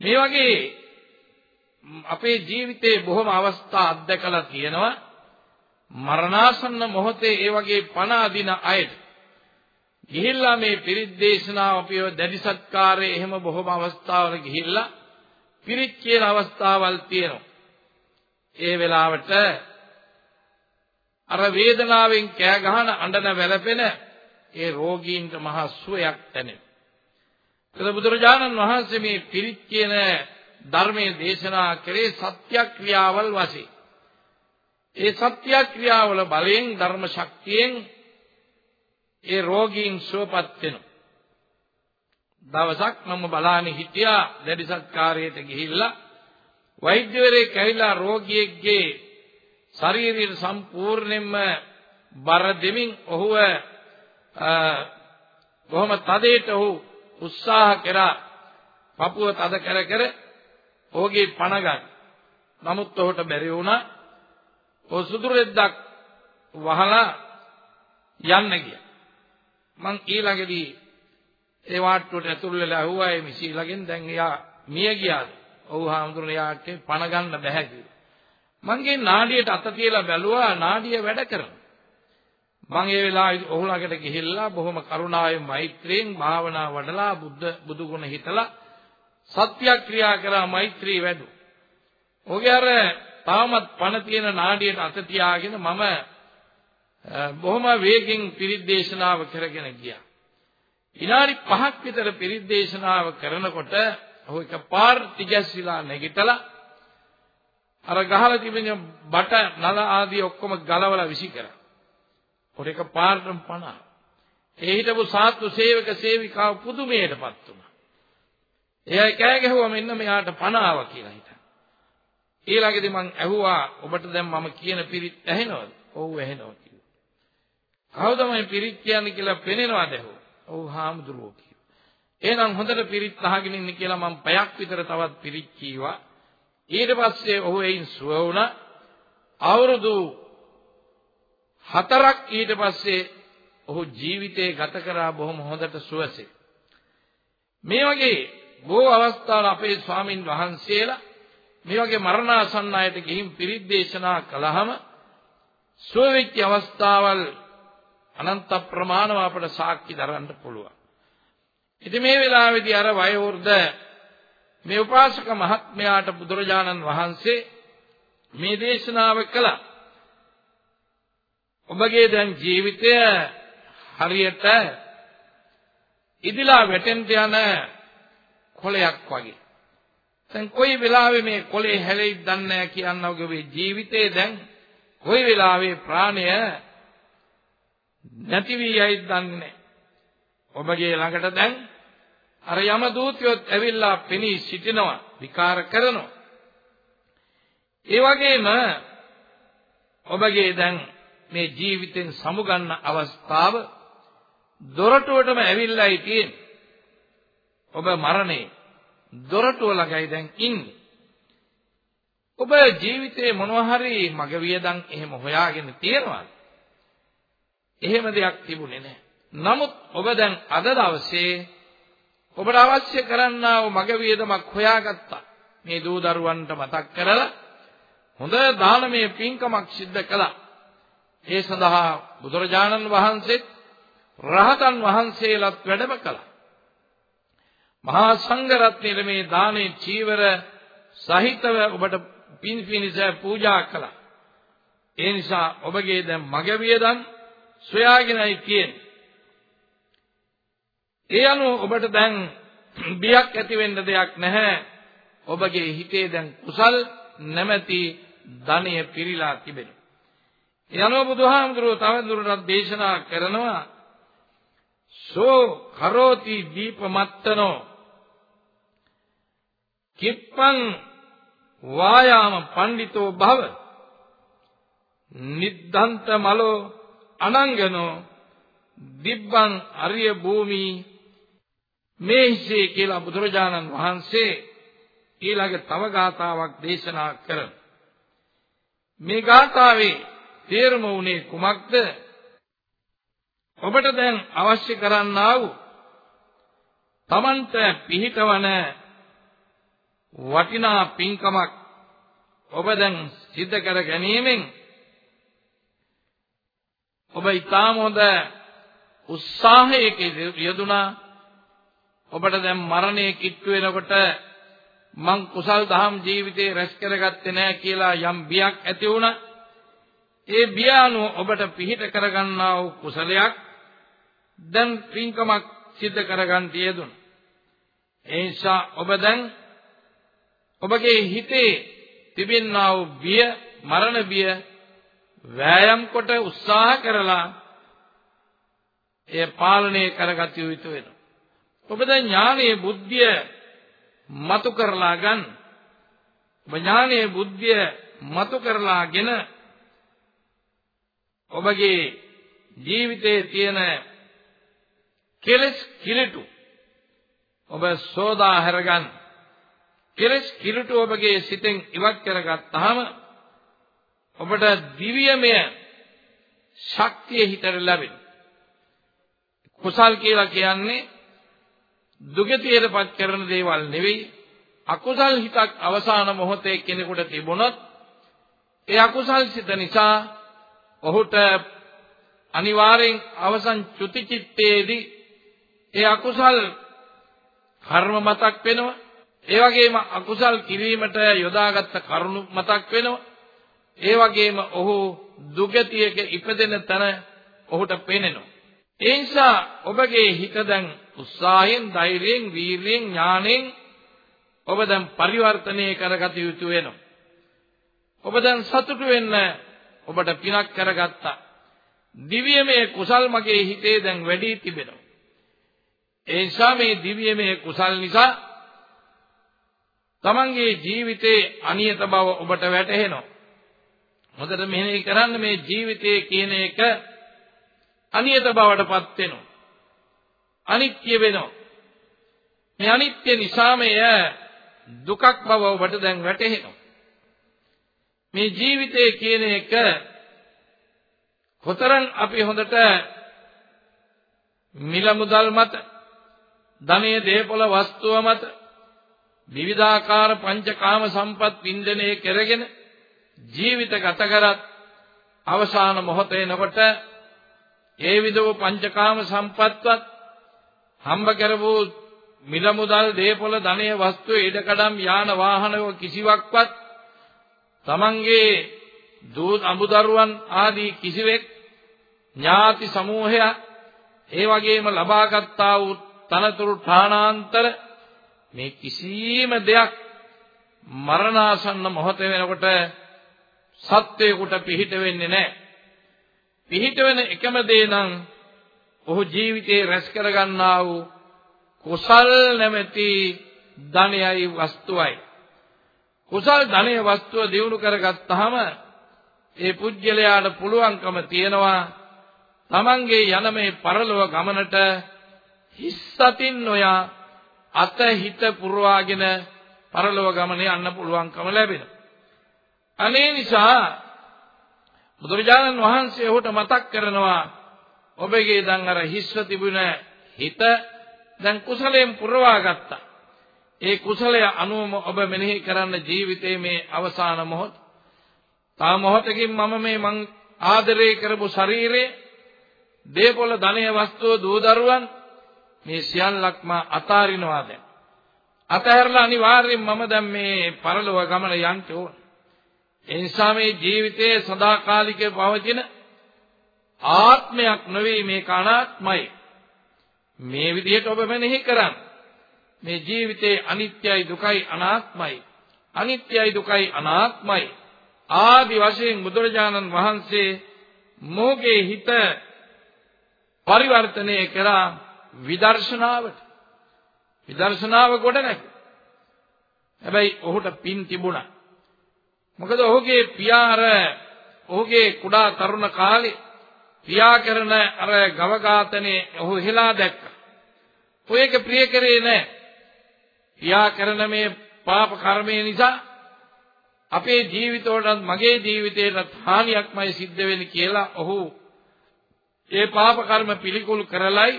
S2: මේ වගේ අපේ ජීවිතේ බොහොම අවස්ථා අත්දකලා තියෙනවා මරණාසන්න මොහොතේ ඒ වගේ පණ අදින අයට ගිහිල්ලා මේ පිරිත් දේශනාව අපිව දැඩි සත්කාරයේ එහෙම බොහොම අවස්ථාවල ගිහිල්ලා පිරිත් කියන අවස්ථාවල් තියෙනවා ඒ වෙලාවට අර වේදනාවෙන් කෑ ගහන අඬන වැළපෙන ඒ රෝගීන්ට මහා සුවයක් දැනෙනවා. ඒක බුදුරජාණන් වහන්සේ මේ පිරිත් කියන ධර්මයේ දේශනා කරේ සත්‍යක්‍රියාවල් වශයෙන්. ඒ සත්‍යක්‍රියාවල බලයෙන් ධර්ම ශක්තියෙන් ඒ රෝගීන් සුවපත් වෙනවා. දවසක් මම බලානේ හිටියා දැඩි සත්කාරයට ගිහිල්ලා වෛද්‍යවරයෙක් ඇවිල්ලා රෝගියෙක්ගේ ශරීරය සම්පූර්ණයෙන්ම බර දෙමින් ඔහුව කොහොම තදේට ඔහු උත්සාහ කරා පපුව තද කර කර ඔහුගේ පණ ගන්න. නමුත් ඔහුට බැරි වුණා. ඔහු සුදු රෙද්දක් වහලා යන්න ගියා. මං ඊළඟදී ඒ වාට්ටුවට ඇතුල් වෙලා ඇහුවා ඒ මිසීලගෙන් දැන් එයා මිය ගියාද? ඔව් හාමුදුරනේ යාට පණ ගන්න බෑ කිව්වා. මංගේ නාඩියට අත තියලා බැලුවා නාඩිය වැඩ කරනවා. මං ඒ වෙලාවේ ඔහුලකට ගිහිල්ලා බොහොම කරුණාවෙන් මෛත්‍රියෙන් භාවනා වඩලා බුද්ධ බුදු ගුණ හිතලා සත්‍යක්‍රියා කරා මෛත්‍රී වැඩු. ඔහුගේ අර තාමත් පණ තියෙන නාඩියට අත තියාගෙන මම බොහොම වේගෙන් පිරිත් දේශනාව කරගෙන ගියා. විනාඩි 5ක් විතර පිරිත් දේශනාව කරනකොට ඔහු එකපාර තිගැස්සිලා නැගිටලා අර ගහලා තිබෙන බට නල ආදී ඔක්කොම ගලවලා විසි කරා. පොර එක පාරටම පණා. ඒ හිටපු සාත්තු සේවක සේවිකාව පුදුමයටපත් වුණා. එයා කෑ ගැහුවා මෙන්න මෙයාට පණාව කියලා හිතා. ඊළඟදී මං ඇහුවා ඔබට දැන් මම කියන පිරිත් ඇහෙනවද? ඔව් ඇහෙනවා කිව්වා. කවුද මේ පිරිත් කියන්නේ කියලා පෙනෙනවද ඇහුවා. ඔව් හාමුදුරුවෝ කිව්වා. එහෙනම් හොඳට පිරිත් අහගෙන ඉන්න කියලා මම පැයක් විතර තවත් පිරිත් කීවා. ඊට පස්සේ ඔහු එයින් සුව වුණා. අවුරුදු හතරක් ඊට පස්සේ ඔහු ජීවිතේ ගත කරා බොහොම හොඳට සුවසේ. මේ වගේ බොහෝ අවස්ථාවල අපේ ස්වාමින් වහන්සේලා මේ වගේ මරණාසන්න අයට ගිහින් පිරිත් දේශනා කළාම සුව වෙච්ච අවස්ථාවල් අනන්ත ප්‍රමාණව අපට සාක්ෂි දරන්න පුළුවන්. ඉතින් මේ වෙලාවේදී අර වයෝවෘද්ධ මේ උපාසක මහත්මයාට බුදුරජාණන් වහන්සේ මේ දේශනාව කළා. ඔබගේ දැන් ජීවිතය හරියට ඉදිලා වැටෙන්න යන කොලයක් වගේ. දැන් කොයි වෙලාවෙ මේ කොලේ හැලෙයිද දන්නේ නැහැ කියනවා ඔබේ ජීවිතේ දැන් කොයි වෙලාවෙ ප්‍රාණය නැති වී යයිද දන්නේ ඔබගේ ළඟට දැන් අර යම දූතයොත් ඇවිල්ලා පෙනී සිටිනවා විකාර කරනවා ඒ වගේම ඔබගේ දැන් මේ ජීවිතෙන් සමුගන්න අවස්ථාව දොරටුවටම ඇවිල්ලායි තියෙන්නේ. ඔබ මරණේ දොරටුව ළඟයි දැන් ඉන්නේ. ඔබ ජීවිතේ මොනවා හරි මග වියදම් එහෙම හොයාගෙන තියෙනවද? එහෙම දෙයක් තිබුණේ නැහැ. නමුත් ඔබ දැන් අද දවසේ ඔබට අවශ්‍ය කරන්නා වූ මග වියදමක් හොයාගත්තා. මේ දූ දරුවන්ට මතක් කරලා හොඳ දානමය පින්කමක් සිද්ධ කළා. ඒ සඳහා බුදුරජාණන් වහන්සේත් රහතන් වහන්සේලාත් වැඩම කළා. මහා සංඝ රත්නයේ මේ දානේ චීවර සහිතව ඔබට පින් පිනිස පූජා කළා. ඒ නිසා ඔබගේ දැන් මග වියදම් සොයාගෙනයි තියෙන්නේ. ඒ අනුව ඔබට දැන් බියක් ඇති වෙන්න දෙයක් නැහැ. ඔබගේ හිතේ දැන් කුසල් නැමැති ධනය පිරීලා තිබෙනවා. යනෝ බුදුහාමුදුරුව තව දුරටත් දේශනා කරනවා සෝ කරෝති දීපමත්තනෝ. කිප්පං වායාම පඬිතෝ භව. නිද්දන්ත මලෝ අනංගනෝ. දිබ්බං අරිය භූමි. මේසේ කියලා බුදුරජාණන් වහන්සේ ඊළඟ තව ගාතාවක් දේශනා කරන මේ ගාථාවේ තේරුම උනේ කුමක්ද? ඔබට දැන් අවශ්‍ය කරන්නා වූ තමන්ට පිහිටවන වටිනා පින්කමක් ඔබ දැන් සිද්ධ කර ගැනීමෙන් ඔබ ඊටාම හොඳ උත්සාහයක යෙදුනා ඔබට දැන් මරණය කිට්ටු වෙනකොට මං කුසල් දහම් ජීවිතේ රැස් කරගත්තේ නැහැ කියලා යම් බියක් ඇති වුණා. ඒ බිය අනුව ඔබට පිහිට කරගන්නා වූ කුසලයක් දැන් පින්කමක් සිද්ධ කරගන්න තියදුන. ඒ නිසා ඔබ දැන් ඔබගේ හිතේ තිබෙනා වූ බිය, මරණ බිය වෑයම් කොට උත්සාහ කරලා එය පාලනය කරගත යුතු වෙනවා. ඔබ දැන් ඥානයේ බුද්ධිය මතු කරලා ගන්න. ඥානයේ බුද්ධිය මතු කරලාගෙන ඔබගේ ජීවිතයේ තියෙන කෙලස් කිලිටු ඔබ සෝදා හැරගන්න. කෙලස් කිලිටු ඔබගේ සිතෙන් ඉවත් කරගත්තාම ඔබට දිව්‍යමය ශක්තිය හිතට ලැබෙනවා. කුසල් කියලා කියන්නේ දුගතියටපත් කරන දේවල් නෙවෙයි අකුසල් හිතක් අවසාන මොහොතේ කෙනෙකුට තිබුණොත් ඒ අකුසල් සිත නිසා ඔහුට අනිවාර්යෙන් අවසන් චුති චිත්තේදී ඒ අකුසල් කර්ම මතක් වෙනවා ඒ වගේම අකුසල් කිරීමට යොදාගත්ත කරුණු මතක් වෙනවා ඒ වගේම ඔහු දුගතියක ඉපදෙන තැන ඔහුට පේනෙනවා ඒ නිසා ඔබගේ හිත දැන් උත්සාහයෙන්, ධෛර්යයෙන්, වීරියෙන්, ඥාණයෙන් ඔබ දැන් පරිවර්තනය කරගත යුතු වෙනවා. ඔබ දැන් සතුටු වෙන්න ඔබට පිනක් කරගත්තා. දිව්‍යමය කුසල් මගේ හිතේ දැන් වැඩි තිබෙනවා. ඒ නිසා මේ දිව්‍යමය කුසල් නිසා තමන්ගේ ජීවිතේ අනියත බව ඔබට වැටහෙනවා. හොඳට මෙහෙණි කරන්න මේ ජීවිතය කියන එක අනියත බවටපත් වෙනවා. අනිත්‍ය වෙනවා. මේ අනිත්‍ය නිසාම එය දුකක් බව ඔබට දැන් වැටහෙනවා. මේ ජීවිතය කියන එක කොතරම් අපි හොඳට මිල මුදල් මත ධනය දේපොළ වස්තුව මත විවිධාකාර පංචකාම සම්පත් වින්දනය කරගෙන ජීවිත ගත කරත් අවසාන මොහොත එනකොට ඒ විදෝ පංචකාම සම්පත්වත් හම්බ කරවූ මිල මුදල් දේපොළ ධනය වස්තු ඉඩකඩම් යාන වාහන කිසිවක්වත් තමන්ගේ දූ අඹදරුවන් ආදී කිසිවෙක් ඥාති සමූහය ඒ වගේම ලබාගත්තා වූ තනතුරු ඨානාන්තර මේ කිසිම දෙයක් මරණාසන්න මොහොත වෙනකොට සත්වයකට පිහිට වෙන්නේ නැහැ. පිහිට වෙන එකම දේ නම් ඔහු ජීවිතේ රැස් කරගන්නා වූ කුසල් නැමැති ධනයයි වස්තුවයි. කුසල් ධනය වස්තුව දිනු කරගත්තාම ඒ පුජ්‍යලයාට පුළුවන්කම තියෙනවා තමන්ගේ යන මේ පරලොව ගමනට හිස්සතින් නොයා අත හිත පුරවාගෙන පරලොව ගමනේ යන්න පුළුවන්කම ලැබෙනවා. අනේ නිසා බුදුරජාණන් වහන්සේ ඔහුට මතක් කරනවා ඔබගේ දැන් අර හිස්ව තිබුණ හිත දැන් කුසලයෙන් පුරවා ගත්තා. ඒ කුසලය අනුවම ඔබ මෙනෙහි කරන්න ජීවිතයේ මේ අවසාන මොහොත. තා මොහොතකින් මම මේ මං ආදරය කරපු ශරීරේ දේපොළ ධනය වස්තුව දූ දරුවන් මේ සියල්ලක්ම අතාරිනවා දැන්. අතහැරලා අනිවාර්යෙන් මම දැන් මේ පරලොව ගමන යන්න ඕන. ඒ නිසා මේ ජීවිතයේ සදාකාලික පවතින ආත්මයක් නෙවෙයි මේක අනාත්මයි. මේ විදිහට ඔබ මෙනෙහි කරන්න. මේ ජීවිතේ අනිත්‍යයි දුකයි අනාත්මයි. අනිත්‍යයි දුකයි අනාත්මයි. ආදි වශයෙන් බුදුරජාණන් වහන්සේ මොහුගේ හිත පරිවර්තනය කරා විදර්ශනාවට. විදර්ශනාව කොට නැක. හැබැයි ඔහුට පින් තිබුණා. මොකද ඔහුගේ පියා අර ඔහුගේ කුඩා තරුණ කාලේ පියා කරන අර ගව ඝාතනේ ඔහු හිලා දැක්කා. ඔය එක ප්‍රිය කරේ නැහැ. පියා කරන මේ පාප කර්මය නිසා අපේ ජීවිතවලට මගේ ජීවිතේට හානියක්මයි සිද්ධ වෙන්නේ කියලා ඔහු ඒ පාප කර්ම පිළිකුල් කරලයි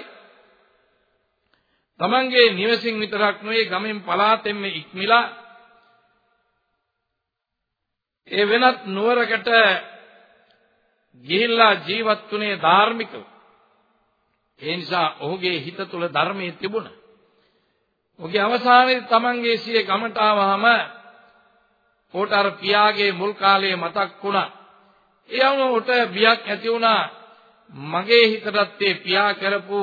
S2: තමන්ගේ නිවසින් විතරක් නෙවෙයි ගමෙන් පලාතෙන්ම ඉක්මිලා ඒ වෙනත් නුවරකට ගිහිල්ලා ජීවත් වුණේ ධාර්මිකව. ඒ නිසා ඔහුගේ හිත තුළ ධර්මයේ තිබුණා. ඔහුගේ අවසානයේ තමන්ගේ සිය ගමට ආවහම ඕට අර පියාගේ මුල් කාලයේ මතක් වුණා. ඒ වුණොට බියක් ඇති වුණා. මගේ හිතටත් ඒ පියා කරපු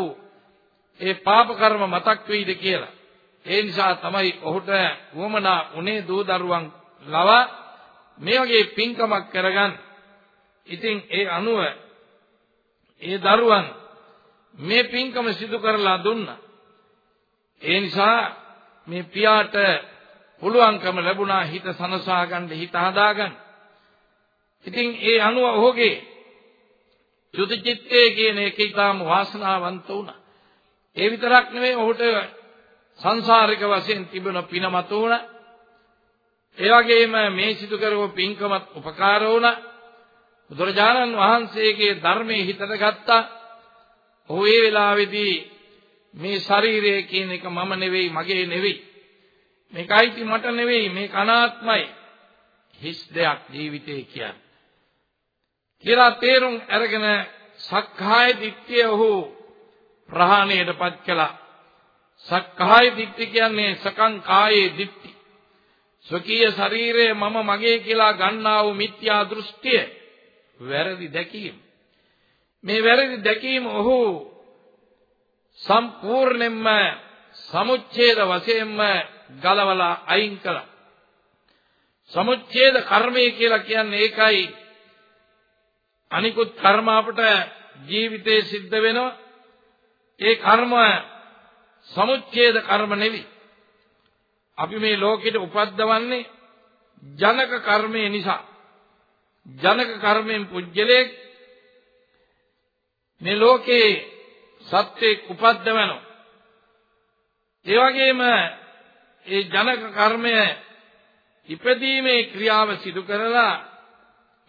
S2: ඒ පාප කර්ම මතක් වෙයිද කියලා. ඒ නිසා තමයි ඔහුට වමනා උනේ දූ දරුවන් ලවා මේ වගේ පින්කමක් කරගන්න. ඉතින් ඒ අනුව ඒ දරුවන් මේ පින්කම සිදු කරලා දුන්නා. ඒ නිසා මේ පියාට පුළුවන්කම ලැබුණා හිත සනසා ගන්න හිත හදා ගන්න. ඉතින් ඒ අනුව ඔහුගේ චුතිචිත්තේ කියන එක ඊටාම වාසනාවන්ත වුණා. ඒ විතරක් නෙවෙයි ඔහුට සංසාරික වශයෙන් තිබුණ පින මත වුණා. ඒ වගේම මේ සිදු කරව පින්කමත් උපකාර වුණා. බුදුරජාණන් වහන්සේගේ ධර්මයේ හිතට ගත්තා. ඔහු ඒ වෙලාවේදී මේ ශරීරය කියන එක මම නෙවෙයි මගේ නෙවෙයි. මේකයි මට නෙවෙයි මේක අනාත්මයි. හිස් දෙයක් ජීවිතේ කියන්නේ. කියලා තේරුම් අරගෙන සක්කාය දිට්ඨිය ඔහු ප්‍රහාණයටපත් කළා. සක්කාය දිට්ඨිය කියන්නේ සකං කායේ දිට්ඨි. ස්වකීය ශරීරය මම මගේ කියලා ගන්නා වූ මිත්‍යා දෘෂ්ටිය වැරදි දැකීම. මේ වැරදි දැකීම ඔහු සම්පූර්ණයෙන්ම සමුච්ඡේද වශයෙන්ම ගලවලා අයින් කළා. සමුච්ඡේද කර්මය කියලා කියන්නේ ඒකයි අනිකුත් කර්ම අපට ජීවිතේ සිද්ධ වෙනවා. ඒ කර්ම සමුච්ඡේද කර්ම නෙවෙයි. අපි මේ ලෝකෙට උපද්දවන්නේ ජනක කර්මය නිසා. ජනක කර්මයෙන් පුජ්‍යලේ මේ ලෝකේ සත්‍යෙක් උපද්දවනවා. ඒ වගේම ඒ ජනක කර්මය ඉපදීමේ ක්‍රියාව සිදු කරලා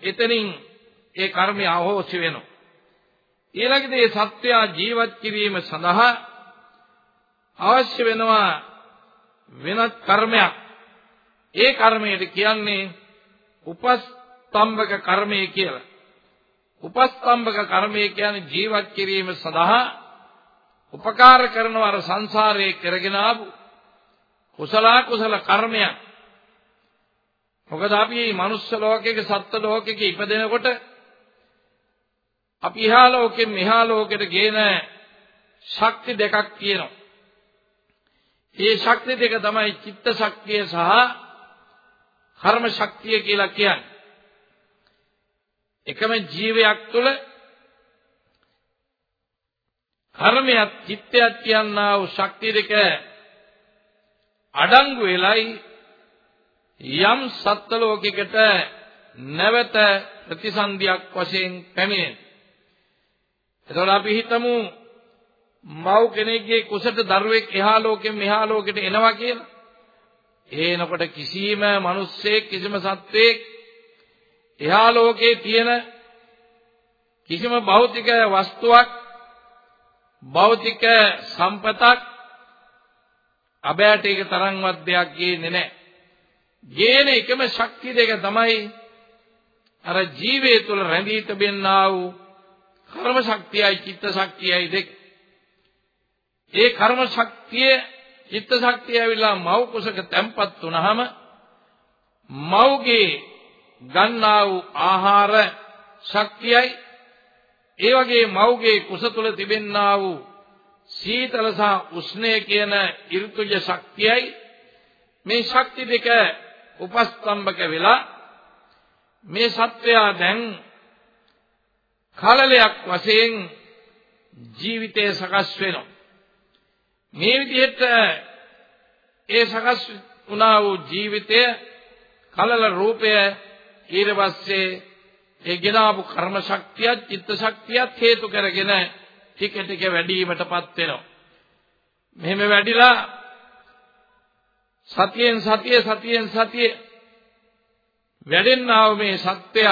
S2: එතනින් ඒ කර්මය අහෝසි වෙනවා. ඊළඟට මේ සත්‍යය ජීවත් කිරීම සඳහා අවශ්‍ය වෙනවා වෙනත් කර්මයක්. ඒ කර්මයට කියන්නේ උපස්තම්භක කර්මය කියලා. උපස්තම්භක කර්මය කියන්නේ ජීවත් කිරීම සඳහා උපකාර කරන අර සංසාරයේ කරගෙන ආපු කුසල කුසල කර්මයන් මොකද අපි මේ මනුස්ස ලෝකයක සත්ත්ව ලෝකයක ඉපදෙනකොට අපි ඉහා ලෝකෙන් මෙහා ලෝකෙට ගේන ශක්ති දෙකක් තියෙනවා. මේ ශක්ති දෙක තමයි චිත්ත ශක්තිය සහ කර්ම ශක්තිය කියලා කියන්නේ. එකම ජීවයක් තුළ කර්මයක් චිත්තයක් කියනා වූ ශක්තිය දෙක අඩංගු වෙලයි යම් සත්ත්ව ලෝකයකට නැවත ප්‍රතිසන්දියක් වශයෙන් පැමිණෙන. එතකොට අපි හිතමු මව් කෙනෙක්ගේ කුසට දරුවෙක් එහා ලෝකෙන් මෙහා ලෝකෙට එනවා කියලා. එනකොට කිසිම මිනිස්සෙක් කිසිම සත්වෙක් එහා ලෝකේ තියෙන කිසිම භෞතික වස්තුවක් භෞතික සම්පතක් අබෑට ඒක තරම්වත් දෙයක් ගේන්නේ නැහැ. ගේන එකම ශක්තිය දෙක තමයි අර ජීවයේ තුල රැඳී තිබෙනා වූ කර්ම ශක්තියයි චිත්ත ශක්තියයි දෙක. ඒ කර්ම ශක්තිය චිත්ත ශක්තිය ඇවිල්ලා මව් කුසක තැම්පත් වුනහම මව්ගේ ගන්නා වූ ආහාර ශක්තියයි ඒ වගේ මව්ගේ කුස තුල තිබෙන්නා වූ සීතල සහ උෂ්ණය කියන ඍතුජ ශක්තියයි මේ ශක්ති දෙක උපස්තම්භක වෙලා මේ සත්වයා දැන් කලලයක් වශයෙන් ජීවිතය සකස් වෙනවා මේ විදිහට ඒ සකස් වුණා වූ ජීවිතය කලල රූපය ඊට පස්සේ ඒ ගෙනාවු කර්ම ශක්තියත් චිත්ත ශක්තියත් හේතු කරගෙන ටික ටික වැඩිවීමටපත් වෙනවා. මෙහෙම වැඩිලා සතියෙන් සතිය සතියෙන් සතිය වැඩෙන්නා වූ මේ සත්‍යය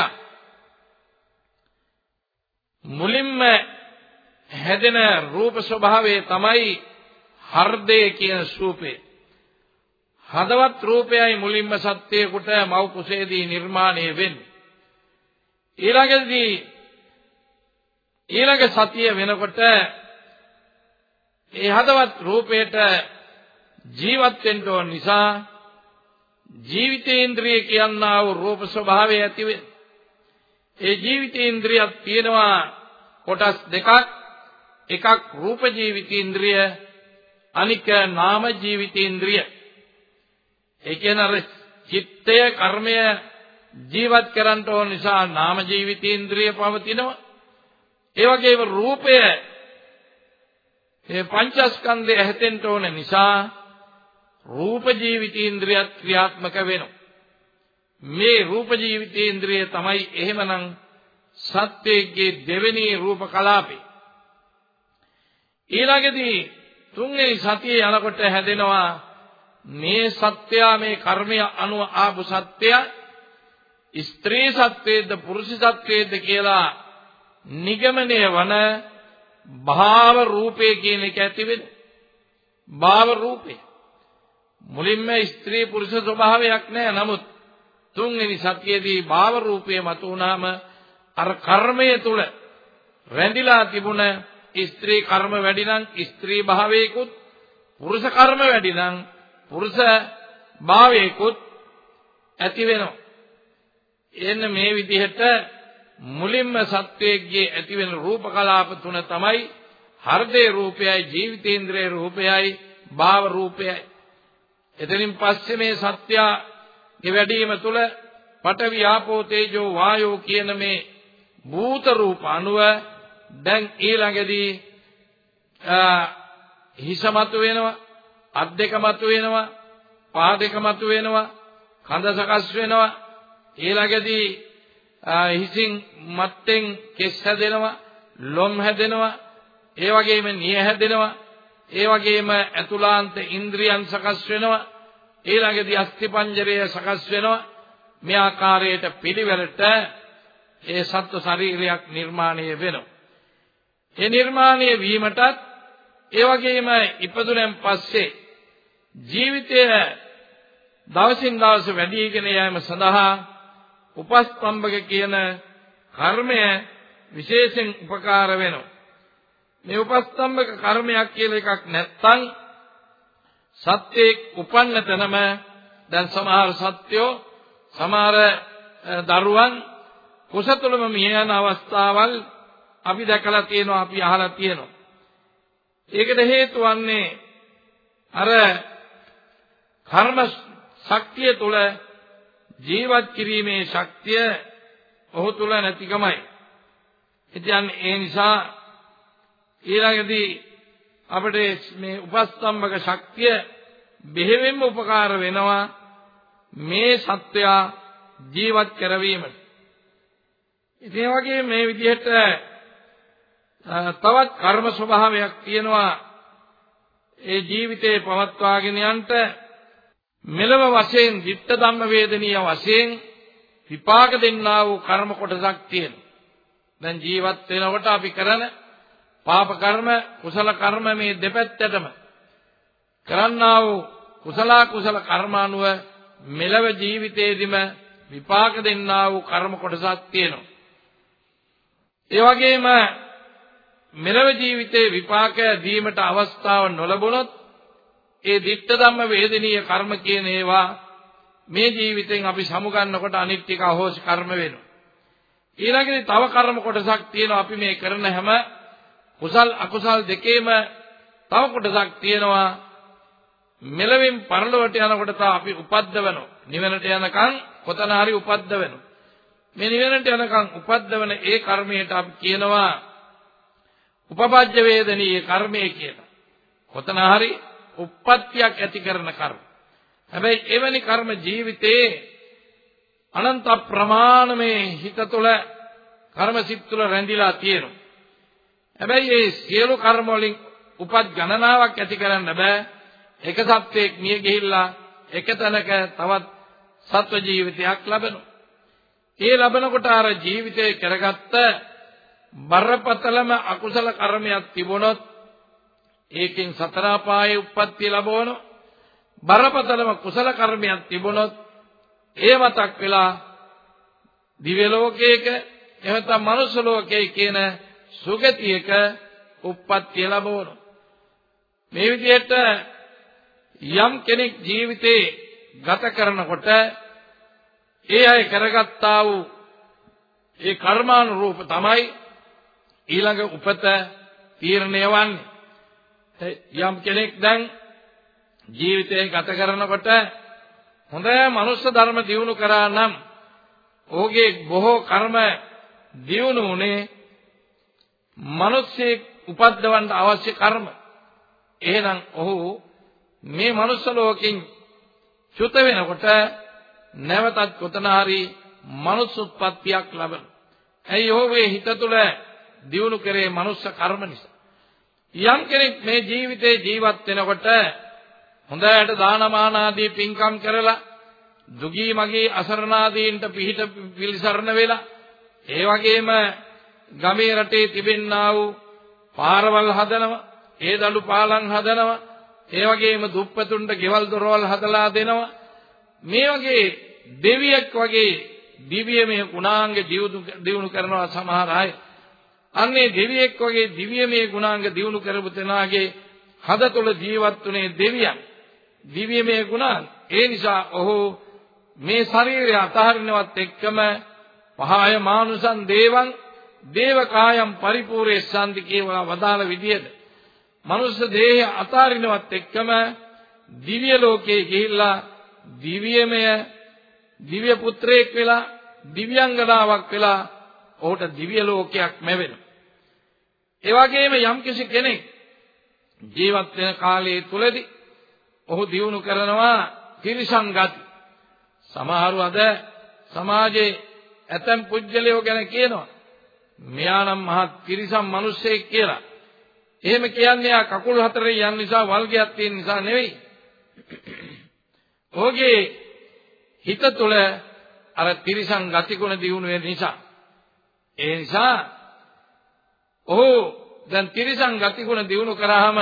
S2: මුලින්ම හැදෙන රූප ස්වභාවය තමයි හර්දය කියන රූපේ. හදවත් රූපයයි මුලින්ම සත්‍යයකට මව් කුසේදී නිර්මාණය වෙන්නේ. ඊළඟදී ඊළඟ සතිය වෙනකොට ඒ හදවත් රූපේට ජීවත් වෙන්න ඕන නිසා ජීවිතේන්ද්‍රිය කියනා වූ රූප ස්වභාවය ඇති වෙන. ඒ ජීවිතේන්ද්‍රියක් තියෙනවා කොටස් දෙකක්. එකක් රූප ජීවිතේන්ද්‍රිය අනික නාම ජීවිතේන්ද්‍රිය. ඒ කියන්නේ අර චිත්තය කර්මය ජීවත් කරන්න ඕන නිසා නාම ජීවිතේන්ද්‍රිය පවතිනවා. ඒ වගේම රූපය මේ පංචස්කන්ධය හැතෙන්න ඕන නිසා රූප ජීවිතේන්ද්‍රියත් ක්‍රියාත්මක වෙනවා. මේ රූප ජීවිතේන්ද්‍රිය තමයි එහෙමනම් සත්‍යයේ දෙවෙනි රූප කලාපේ. ඊළඟදී තුන්වෙනි සතියේ යනකොට හැදෙනවා මේ සත්‍යය මේ කර්මය අනුව ආපු සත්‍යය ස්ත්‍රී සත්වයේද පුරුෂ සත්වයේද කියලා නිගමනය වන භාව රූපේ කියන එක ඇති වෙන්නේ භාව රූපේ මුලින්ම ස්ත්‍රී පුරුෂ ස්වභාවයක් නැහැ නමුත් තුන්වෙනි සතියේදී භාව රූපය මතු වුණාම අර කර්මය තුල රැඳිලා තිබුණ ස්ත්‍රී කර්ම වැඩි නම් ස්ත්‍රී භාවයකුත් පුරුෂ කර්ම වැඩි නම් පුරුෂ භාවයකුත් ඇති වෙනවා. එන්න මේ විදිහට මුලින්ම සත්වයේගේ ඇති වෙන රූප කලාප තුන තමයි හෘදේ රූපයයි ජීවිතේන්ද්‍රයේ රූපයයි භාව රූපයයි. එතනින් පස්සේ මේ සත්‍යයේ වැඩිම තුල පඨවි ආපෝ තේජෝ වායෝ කියන මේ භූත රූප අනුව දැන් ඊළඟදී හිස මතු වෙනවා අත් දෙක මතු වෙනවා පා දෙක මතු වෙනවා කඳ සකස් වෙනවා ඊළඟදී හිසින් මත්තෙන් කෙස් හැදෙනවා ලොම් හැදෙනවා ඒ වගේම නිය හැදෙනවා ඒ වගේම අතුලාන්ත ඉන්ද්‍රියන් සකස් වෙනවා ඊළඟදී අස්ථි පංජරය සකස් වෙනවා මේ ආකාරයට පිළිවෙලට ඒ සත්ව ශරීරයක් නිර්මාණය වෙනවා ඒ නිර්මාණය වීමටත් ඒ වගේම ඉපදුනෙන් පස්සේ ජීවිතය දවසින් දවස වැඩිගෙන යාම සඳහා උපස්තම්භක කියන කර්මය විශේෂයෙන් උපකාර වෙනවා. මේ උපස්තම්භක කර්මයක් කියලා එකක් නැත්තම් සත්‍යයේ උපන්න තැනම දැන් සමහර සත්‍යෝ සමහර දරුවන් කුසතුලම මිය යන අවස්ථාවල් අපි දැකලා තියෙනවා අපි අහලා තියෙනවා. ඒකට හේතු වන්නේ අර කර්ම ශක්තිය තුල ජීවත් කිරීමේ ශක්තිය ඔහු තුල නැතිකමයි. ඉතින් ඒ නිසා ඊළඟදී අපිට මේ උපස්තම්භක ශක්තිය බෙහෙවින්ම උපකාර වෙනවා මේ සත්වයා ජීවත් කරවීමට. ඉතින් වගේ මේ විදිහට තවත් කර්ම ස්වභාවයක් තියෙනවා ඒ ජීවිතේ පවත්වාගෙන යන්නට මෙලව වශයෙන් ditta ධම්ම වේදනීය වශයෙන් විපාක දෙන්නා වූ කර්ම කොටසක් තියෙනවා. දැන් ජීවත් වෙනකොට අපි කරන පාප කර්ම කුසල කර්ම මේ දෙපැත්තටම කරන්නා වූ කුසල කුසල කර්මානුව මෙලව ජීවිතයේදීම විපාක දෙන්නා වූ කර්ම කොටසක් තියෙනවා. ඒ වගේම මෙලව ජීවිතේ විපාක දීමට අවස්ථාව නොලබුණොත් ඒ ditta ධම්ම වේදනීය කර්ම කියන ඒවා මේ ජීවිතෙන් අපි සමුගන්නකොට අනිත් ටික අහෝසි කර්ම වෙනවා. ඊළඟට තව කර්ම කොටසක් තියෙනවා අපි මේ කරන හැම කුසල් අකුසල් දෙකේම තව කොටසක් තියෙනවා මෙලවින් පරලොවට යනකොට තා අපි උපද්දවනවා. නිවනට යනකම් කොතන හරි උපද්දවනවා. මේ නිවනට යනකම් උපද්දවන ඒ කර්මයට අපි කියනවා උපපජ්ජ වේදනීය කර්මය කියලා. කොතන හරි උප්පත්තියක් ඇති කරන කර්ම. හැබැයි එවැනි කර්ම ජීවිතේ අනන්ත ප්‍රමාණමේ හිත තුළ කර්ම සිත් තුළ රැඳිලා තියෙනවා. හැබැයි මේ සියලු කර්ම වලින් උපත් ගණනාවක් ඇති කරන්න බෑ. එක සත්වයක් මිය ගිහිල්ලා එක තැනක තවත් සත්ව ජීවිතයක් ලබනවා. ඒ ලබනකොට අර ජීවිතේ කරගත්ත බරපතලම අකුසල කර්මයක් තිබුණොත් ඒකෙන් සතර අපායේ උප්පත්තිය ලැබවනවා. බරපතලම කුසල කර්මයක් තිබුණොත් ඒ මතක් වෙලා දිව්‍ය ලෝකයක එහෙනම් මනුෂ්‍ය ලෝකයේ කියන සුගතියක උප්පත්තිය ලැබවනවා. මේ විදිහට යම් කෙනෙක් ජීවිතේ ගත කරනකොට ඒ අය කරගත්තා වූ ඒ කර්මානුරූප තමයි ඊළඟ උපත තීරණය වන්නේ. යම් කෙනෙක් දැන් ජීවිතේ ගත කරනකොට හොඳ මනුෂ්‍ය ධර්ම දියුණු කරා නම් ඔහුගේ බොහෝ කර්ම දියුණු උනේ මිනිස්සෙක් උපද්දවන්න අවශ්‍ය කර්ම. එහෙනම් ඔහු මේ මනුස්ස ලෝකෙන් චුත වෙනකොට නැවතත් කොතන හරි මනුස්ස උත්පත්තියක් ලබන. ඇයි ඔහුගේ හිත තුළ දියුණු කරේ මනුස්ස කර්ම නිසා. යම් කෙනෙක් මේ ජීවිතේ ජීවත් වෙනකොට හොඳට දානමාන ආදී පින්කම් කරලා දුගී මගේ අසරණාදීන්ට පිහිට පිළිසරණ වෙලා ඒ වගේම ගමේ රටේ තිබෙන්නා වූ පාරවල් හදනවා, ඒ දළු පාලම් හදනවා, ඒ වගේම දුප්පතුන්ට ගෙවල් දොරවල් හදලා දෙනවා. මේ වගේ දෙවියෙක් වගේ දිව්‍යමය ගුණාංග දියුණු කරනවා සමහර අය. අන්නේ දෙවියෙක් වගේ දිව්‍යමය ගුණාංග දියුණු කරපු තැනාගේ හද තුළ ජීවත් වුණේ දෙවියන්. දිව්‍යමය ගුණාංග. ඒ නිසා ඔහු මේ ශරීරය අතහරිනවත් එක්කම පහය මානුසං දේවං දේවකායම් පරිපූර්ණේ ශාන්ති කියලා වදාළ විදියට මනුෂ්‍ය දේහය අතාරිනවත් එක්කම දිව්‍ය ලෝකයේ ගිහිල්ලා දිව්‍යමය දිව්‍ය පුත්‍රයෙක් වෙලා දිව්‍යංගනාවක් වෙලා ඔහුට දිව්‍ය ලෝකයක් ලැබෙනවා. ඒ වගේම යම්කිසි කෙනෙක් ජීවත් වෙන කාලයේ තුලදී ඔහු දියුණු කරනවා තිරිසංගති. සමහරව අද සමාජයේ ඇතම් පුජ්‍යලයෝ ගැන කියනවා මෙයා නම් මහත් තිරිසන් මිනිස්සෙක් කියලා. එහෙම කියන්නේ ආ කකුල් හතරේ යන නිසා වල්ගයක් තියෙන නිසා නෙවෙයි. ඔහුගේ හිත තුළ අර තිරිසන් ගතිගුණ දියුණු වෙන නිසා. ඒ නිසා ඔහු දැන් තිරිසන් ගතිගුණ දියුණු කරාම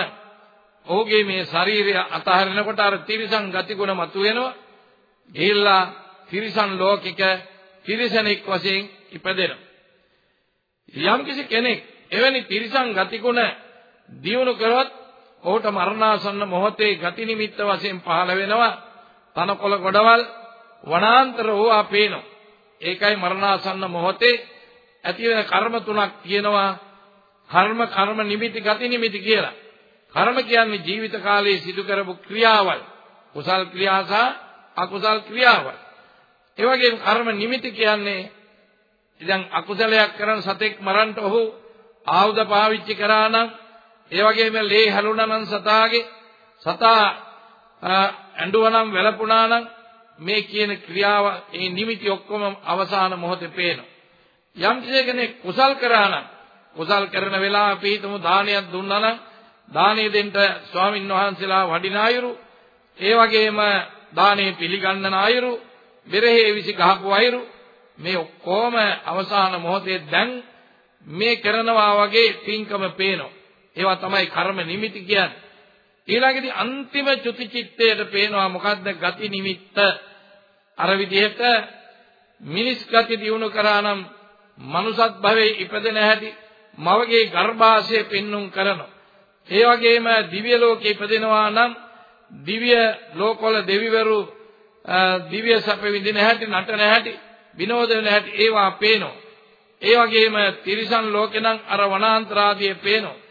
S2: ඔහුගේ මේ ශරීරය අතහරිනකොට අර තිරිසන් ගතිගුණ මතුවෙනවා. ගිහිල්ලා තිරිසන් ලෝකික තිරිසනෙක් වශයෙන් ඉපදෙනවා. යම්කිසි කෙනෙක් එවැනි තිරිසන් ගතිගුණ දියුණු කරොත් ඔහුට මරණාසන්න මොහොතේ ගති නිමිත්ත වශයෙන් පහළ වෙනවා. තනකොළ ගොඩවල් වනාන්තර ඕවා පේනවා. ඒකයි මරණාසන්න මොහොතේ ඇති වෙන කර්ම තුනක් කියනවා. කර්ම කර්ම නිමිති ගති නිමිති කියලා. කර්ම කියන්නේ ජීවිත කාලයේ සිදු කරපු ක්‍රියාවල්. කුසල් ක්‍රියා සහ අකුසල් ක්‍රියාවල්. ඒ වගේම කර්ම නිමිති කියන්නේ ඉතින් අකුසලයක් කරන සතෙක් මරන්න ඔහු ආයුධ පාවිච්චි කරා නම් ඒ වගේම ලේ හැලුණා නම් සතාගේ සතා ඇඬුවා නම් වැළපුණා නම් මේ කියන ක්‍රියාව ඒ නිමිති ඔක්කොම අවසාන මොහොතේ පේනවා. යම් කෙනෙක් කුසල් කරා නම් කුසල් කරන වෙලාව අපි හිතමු දානයක් දුන්නා නම් දානෙ දෙන්න ස්වාමින් වහන්සේලා වඩින අයුරු ඒ වගේම දානෙ පිළිගන්නන අයුරු බෙරහේ විසි ගහපු අයුරු මේ ඔක්කොම අවසාන මොහොතේ දැන් මේ කරනවා වගේ පින්කම පේනවා. ඒවා තමයි කර්ම නිමිති කියන්නේ. ඊළඟදී අන්තිම චුති චිත්තයට පේනවා මොකද්ද ගති නිමිත්ත. අර විදිහට මිනිස් ගති දියුණු කරා නම් මනුසත් භවයේ ඉපදෙන හැටි මවගේ ගර්භාෂය පෙන්눔 කරනවා. ඒ වගේම දිව්‍ය ලෝකේ ඉපදෙනවා නම් දිව්‍ය ලෝකවල දෙවිවරු දිව්‍ය සැප විඳින හැටි නටන හැටි විනෝද වෙන හැටි ඒවා පේනවා. ඒ වගේම තිරිසන් ලෝකේ නම් අර වනාන්තරාදී පේනවා.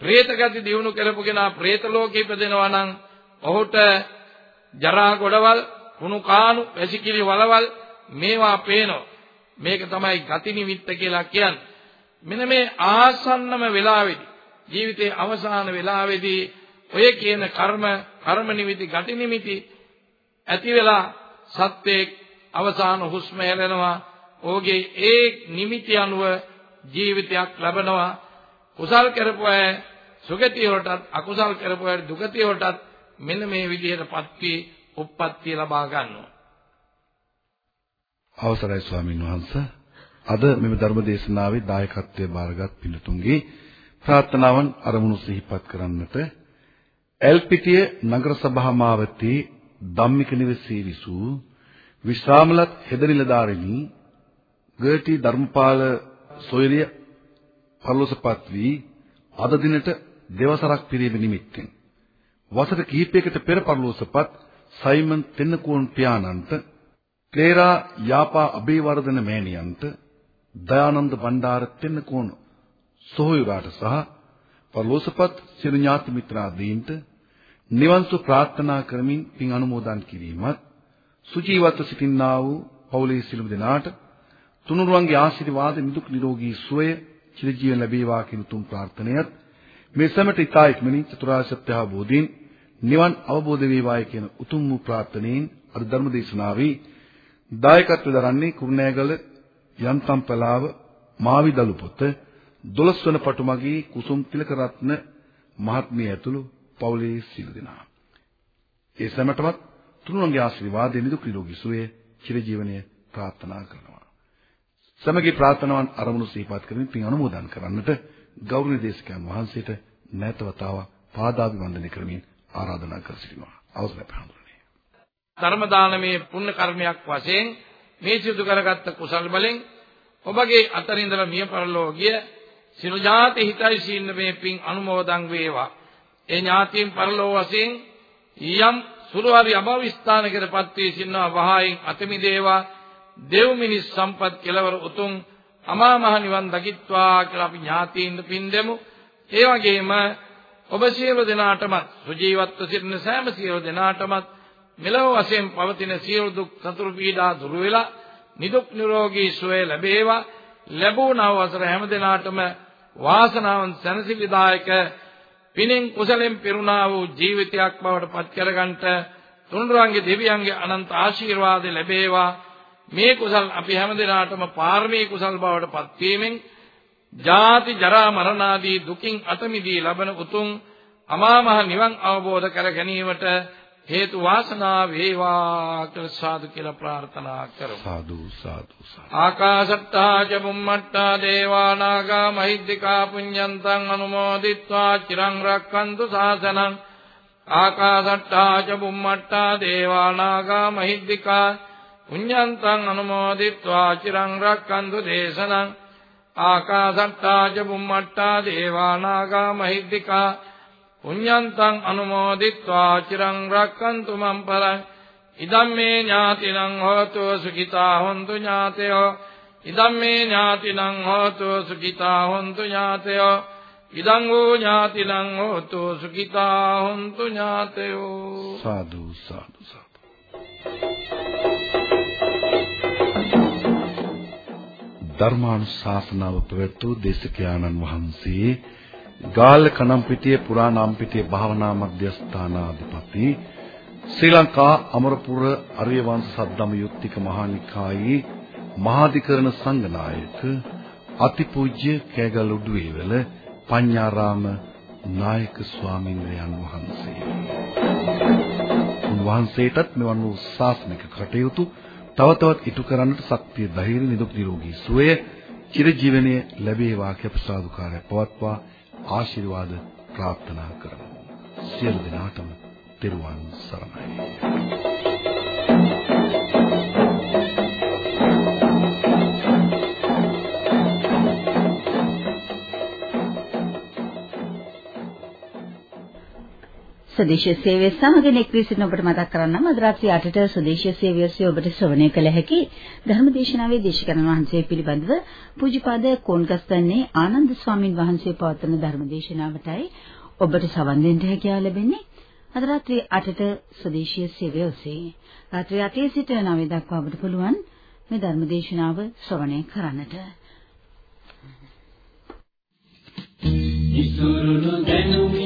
S2: പ്രേත ගති දිනු කරපු කෙනා പ്രേත ලෝකේ ඉපදෙනවා නම් ඔහුට ජරා ගොඩවල්, කුණු කාණු, වැසිකිලි වලවල් මේවා පේනවා. මේක තමයි ගති නිමිත්ත කියලා කියන්නේ. මෙන්න මේ ආසන්නම වෙලාවේදී ජීවිතයේ අවසාන වෙලාවේදී ඔය කියන කර්ම, කර්ම නිමිති, ගති නිමිති ඇති වෙලා සත්‍යයේ අවසාන හුස්ම හෙලනවා. ඔහුගේ ඒ නිමිති අනුව ජීවිතයක් ලබනවා. කුසල් කරපු අය සුගතිය වලටත් අකුසල් කරපු අය දුගතිය වලටත් මෙන්න මේ විදිහටපත් වී උප්පත්තිය ලබා ගන්නවා.
S1: අවසරයි ස්වාමීන් වහන්ස. අද මෙම ධර්ම දේශනාවේ දායකත්වයේ බාරගත් පිළිතුන්ගේ ප්‍රාර්ථනාවන් අරමුණු සිහිපත් කරන්නට එල්පිටිය නගර සභා මාවතේ ධම්මික නිවසේ විසූ විශ්‍රාමලත් හෙදනිලධාරිනී ගර්ටි ධර්මපාල සොයරිය පරලෝසපත් වී අද දිනට දෙවසරක් පිරීම නිමිත්තෙන්. වසර කිහිපයකට පෙර පරලෝසපත් සයිමන් තෙන්නකෝන් පියාණන්ට ක්ලේරා යාපා අබේවර්ධන මෑණියන්ට දයානන්ද බණ්ඩාර තෙන්නකෝන් සොහොයුරාට සහ පරලෝසපත් සිරු ඥාති මිත්‍රාදීන්ට නිවන්සු ප්‍රාර්ථනා කරමින් පින් අනුමෝදන් කිරීමත් සුජීවත්ව සිටින්නා වූ පවුලේ සිළුම් දෙනාට තුනුරුවන්ගේ ආශිර්වාද නිදුක් නිරෝගී සුවය චිරජීවන ලැබේවා කියන තුන් ප්‍රාර්ථනයත් මේ සමට ඊතා ඉක්මනින් චතුරාර්ය සත්‍ය අවබෝධයෙන් නිවන් අවබෝධ වේවායි කියන උතුම් වූ ප්‍රාර්ථනෙයින් අද ධර්ම දේශනාවේ දායකත්ව දරන්නේ කුරුණෑගල යන්තම් පලාව මාවි දලු පොත 12 වන පටුමගේ කුසුම් තිලක රත්න මහත්මිය ඇතුළු පවුලේ සියලු දෙනා. ඒ සැමටමත් තුනුරුවන්ගේ ආශිර්වාදයෙන් නිදුක් නිරෝගී සුවය චිරජීවනයේ ප්‍රාර්ථනා කරනවා. සමගී ප්‍රාර්ථනාවන් අරමුණු සිහිපත් කරමින් පින් අනුමෝදන් කරන්නට ගෞරවනීය දේශකයන් වහන්සේට නැවත වතාවක් පාදාභිවන්දනය කරමින් ආරාධනා කර සිටිනවා. අවසරයි පහඳුරන්නේ.
S2: ධර්ම දානමේ පුණ්‍ය කර්මයක් වශයෙන් මේ සිදු කරගත්ත කුසල් බලෙන් ඔබගේ අතරින්දලා මිය පරලෝකීය සිනු ජාති හිතයි සීන්න මේ පින් අනුමෝදන් වේවා. ඒ ඥාතීන් පරලෝ වශයෙන් යම් සුළු හරි අභව ස්ථානකටපත් වී සින්නවා වහායින් අතමිදේවා දෙව් මිනිස් සම්පත් කෙලවර උතුම් අමා මහ නිවන් දකිත්වා කියලා අපි ඥාතීන්ට පින් දෙමු. ඒ වගේම ඔබ සියලු දෙනාටම සුජීවත්ව සිටින සෑම සියලු දෙනාටම මෙලොව වශයෙන් පවතින සියලු දුක් සතුරු පීඩා දුරු වෙලා නිදුක් නිරෝගී සුවය ලැබේවා. ලැබූ නව වසර හැම දිනාටම වාසනාවන් සැනසෙලිදායක පිනෙන් කුසලෙන් පිරුණා වූ ජීවිතයක් බවට පත් කරගන්නට තුන්රුවන්ගේ දෙවියන්ගේ අනන්ත ආශිර්වාද ලැබේවා. මේ කුසල් අපි හැමදෙනාටම පාරමී කුසල් බවට පත්වීමෙන් ජාති ජරා මරණ ආදී දුකින් අත මිදී ලබන උතුම් අමා මහ නිවන් අවබෝධ කර ගැනීමට හේතු වාසනා වේවා කියලා සාදු කියලා ප්‍රාර්ථනා කරමු.
S1: සාදු සාදු සාදු.
S2: ආකාශත්තා ච බුම්මත්තා දේවා නාග මහිද්దికා පුඤ්ඤන්තං අනුමෝදිත්වා චිරං රක්칸තු සාසනං. ආකාශත්තා ච බුම්මත්තා දේවා නාග මහිද්దికා පුඤ්ඤන්තං අනුමෝදිත්වා චිරං රක්칸තු දේශනං. ආකාශත්තා ච බුම්මත්තා දේවා නාග මහිද්దికා පුඤ්ඤන්තං අනුමෝදිත්වා චිරං රක්칸තු මම් පරං ඉදම්මේ ඥාතිනං හෝතු සුඛිතා හොන්තු ඥාතයෝ ඉදම්මේ ඥාතිනං හෝතු සුඛිතා හොන්තු ඥාතයෝ ඉදං වූ ඥාතිනං හෝතු සුඛිතා හොන්තු ඥාතයෝ
S1: සාදු සාදු සාදු. ධර්මානුශාසනාව පැවැත්වූ දේශකයාණන් වහන්සේ ගාල්ල කනම්පිටිය පුරාණම්පිටිය භාවනා මධ්‍යස්ථානාධිපති ශ්‍රී ලංකා අමරපුර අරියවංශ සද්දම යුක්තික මහානිකායේ මහාධිකරණ සංඝනායක අතිපූජ්‍ය කෑගල් උඩුවේවල පඤ්ඤාරාම නායක ස්වාමීන් වහන්සේ. උන්වහන්සේටත් මෙවන් වූ ශාසනික කටයුතු තව තවත් ඉටු කරන්නට ශක්තිය ධෛර්ය නිදුක් නිරෝගී සුවය චිරජීවනයේ ලැබේවා කියලා ප්‍රසාදුකාරය පවත්වා ආශිර්වාද ප්‍රාර්ථනා කරමු. සියලු දෙනාටම තෙරුවන් සරණයි.
S3: ස්වදේශීය සේවය සමග එක්වී සිටින ඔබට මතක් කරන්නම් අද රාත්‍රී 8ට ස්වදේශීය සේවය ඔස්සේ ඔබට ශ්‍රවණය කළ හැකි ධර්මදේශනාවේ දේශකයන් වහන්සේ පිළිබඳව පූජ්‍යපාද කෝන්ගස්තන්නේ ආනන්ද ස්වාමින් වහන්සේ පවත්වන ධර්මදේශනාවටයි ඔබට සවන් දෙන්න හැකියාව ලැබෙන්නේ. අද රාත්‍රී 8ට ස්වදේශීය සේවය ඔස්සේ. රාත්‍රී 8 සිට 9 දක්වා ඔබට පුළුවන් මේ ධර්මදේශනාව ශ්‍රවණය කරන්නට.
S4: ඉසුරුණු දැනුමින්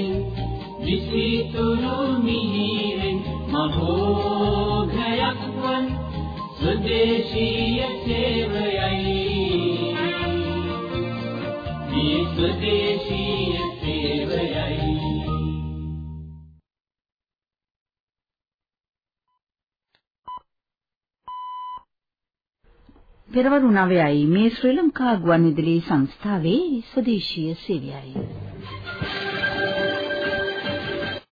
S4: විසිතුරු මිහිරෙන් මහෝඝයක් වන් ස්වදේශීය සේවයයි. මේ ස්වදේශීය සේවයයි.
S3: පෙරවරු 9යි මේ ශ්‍රී ලංකා ගුවන්විදුලි සංස්ථාවේ ස්වදේශීය සේවයයි.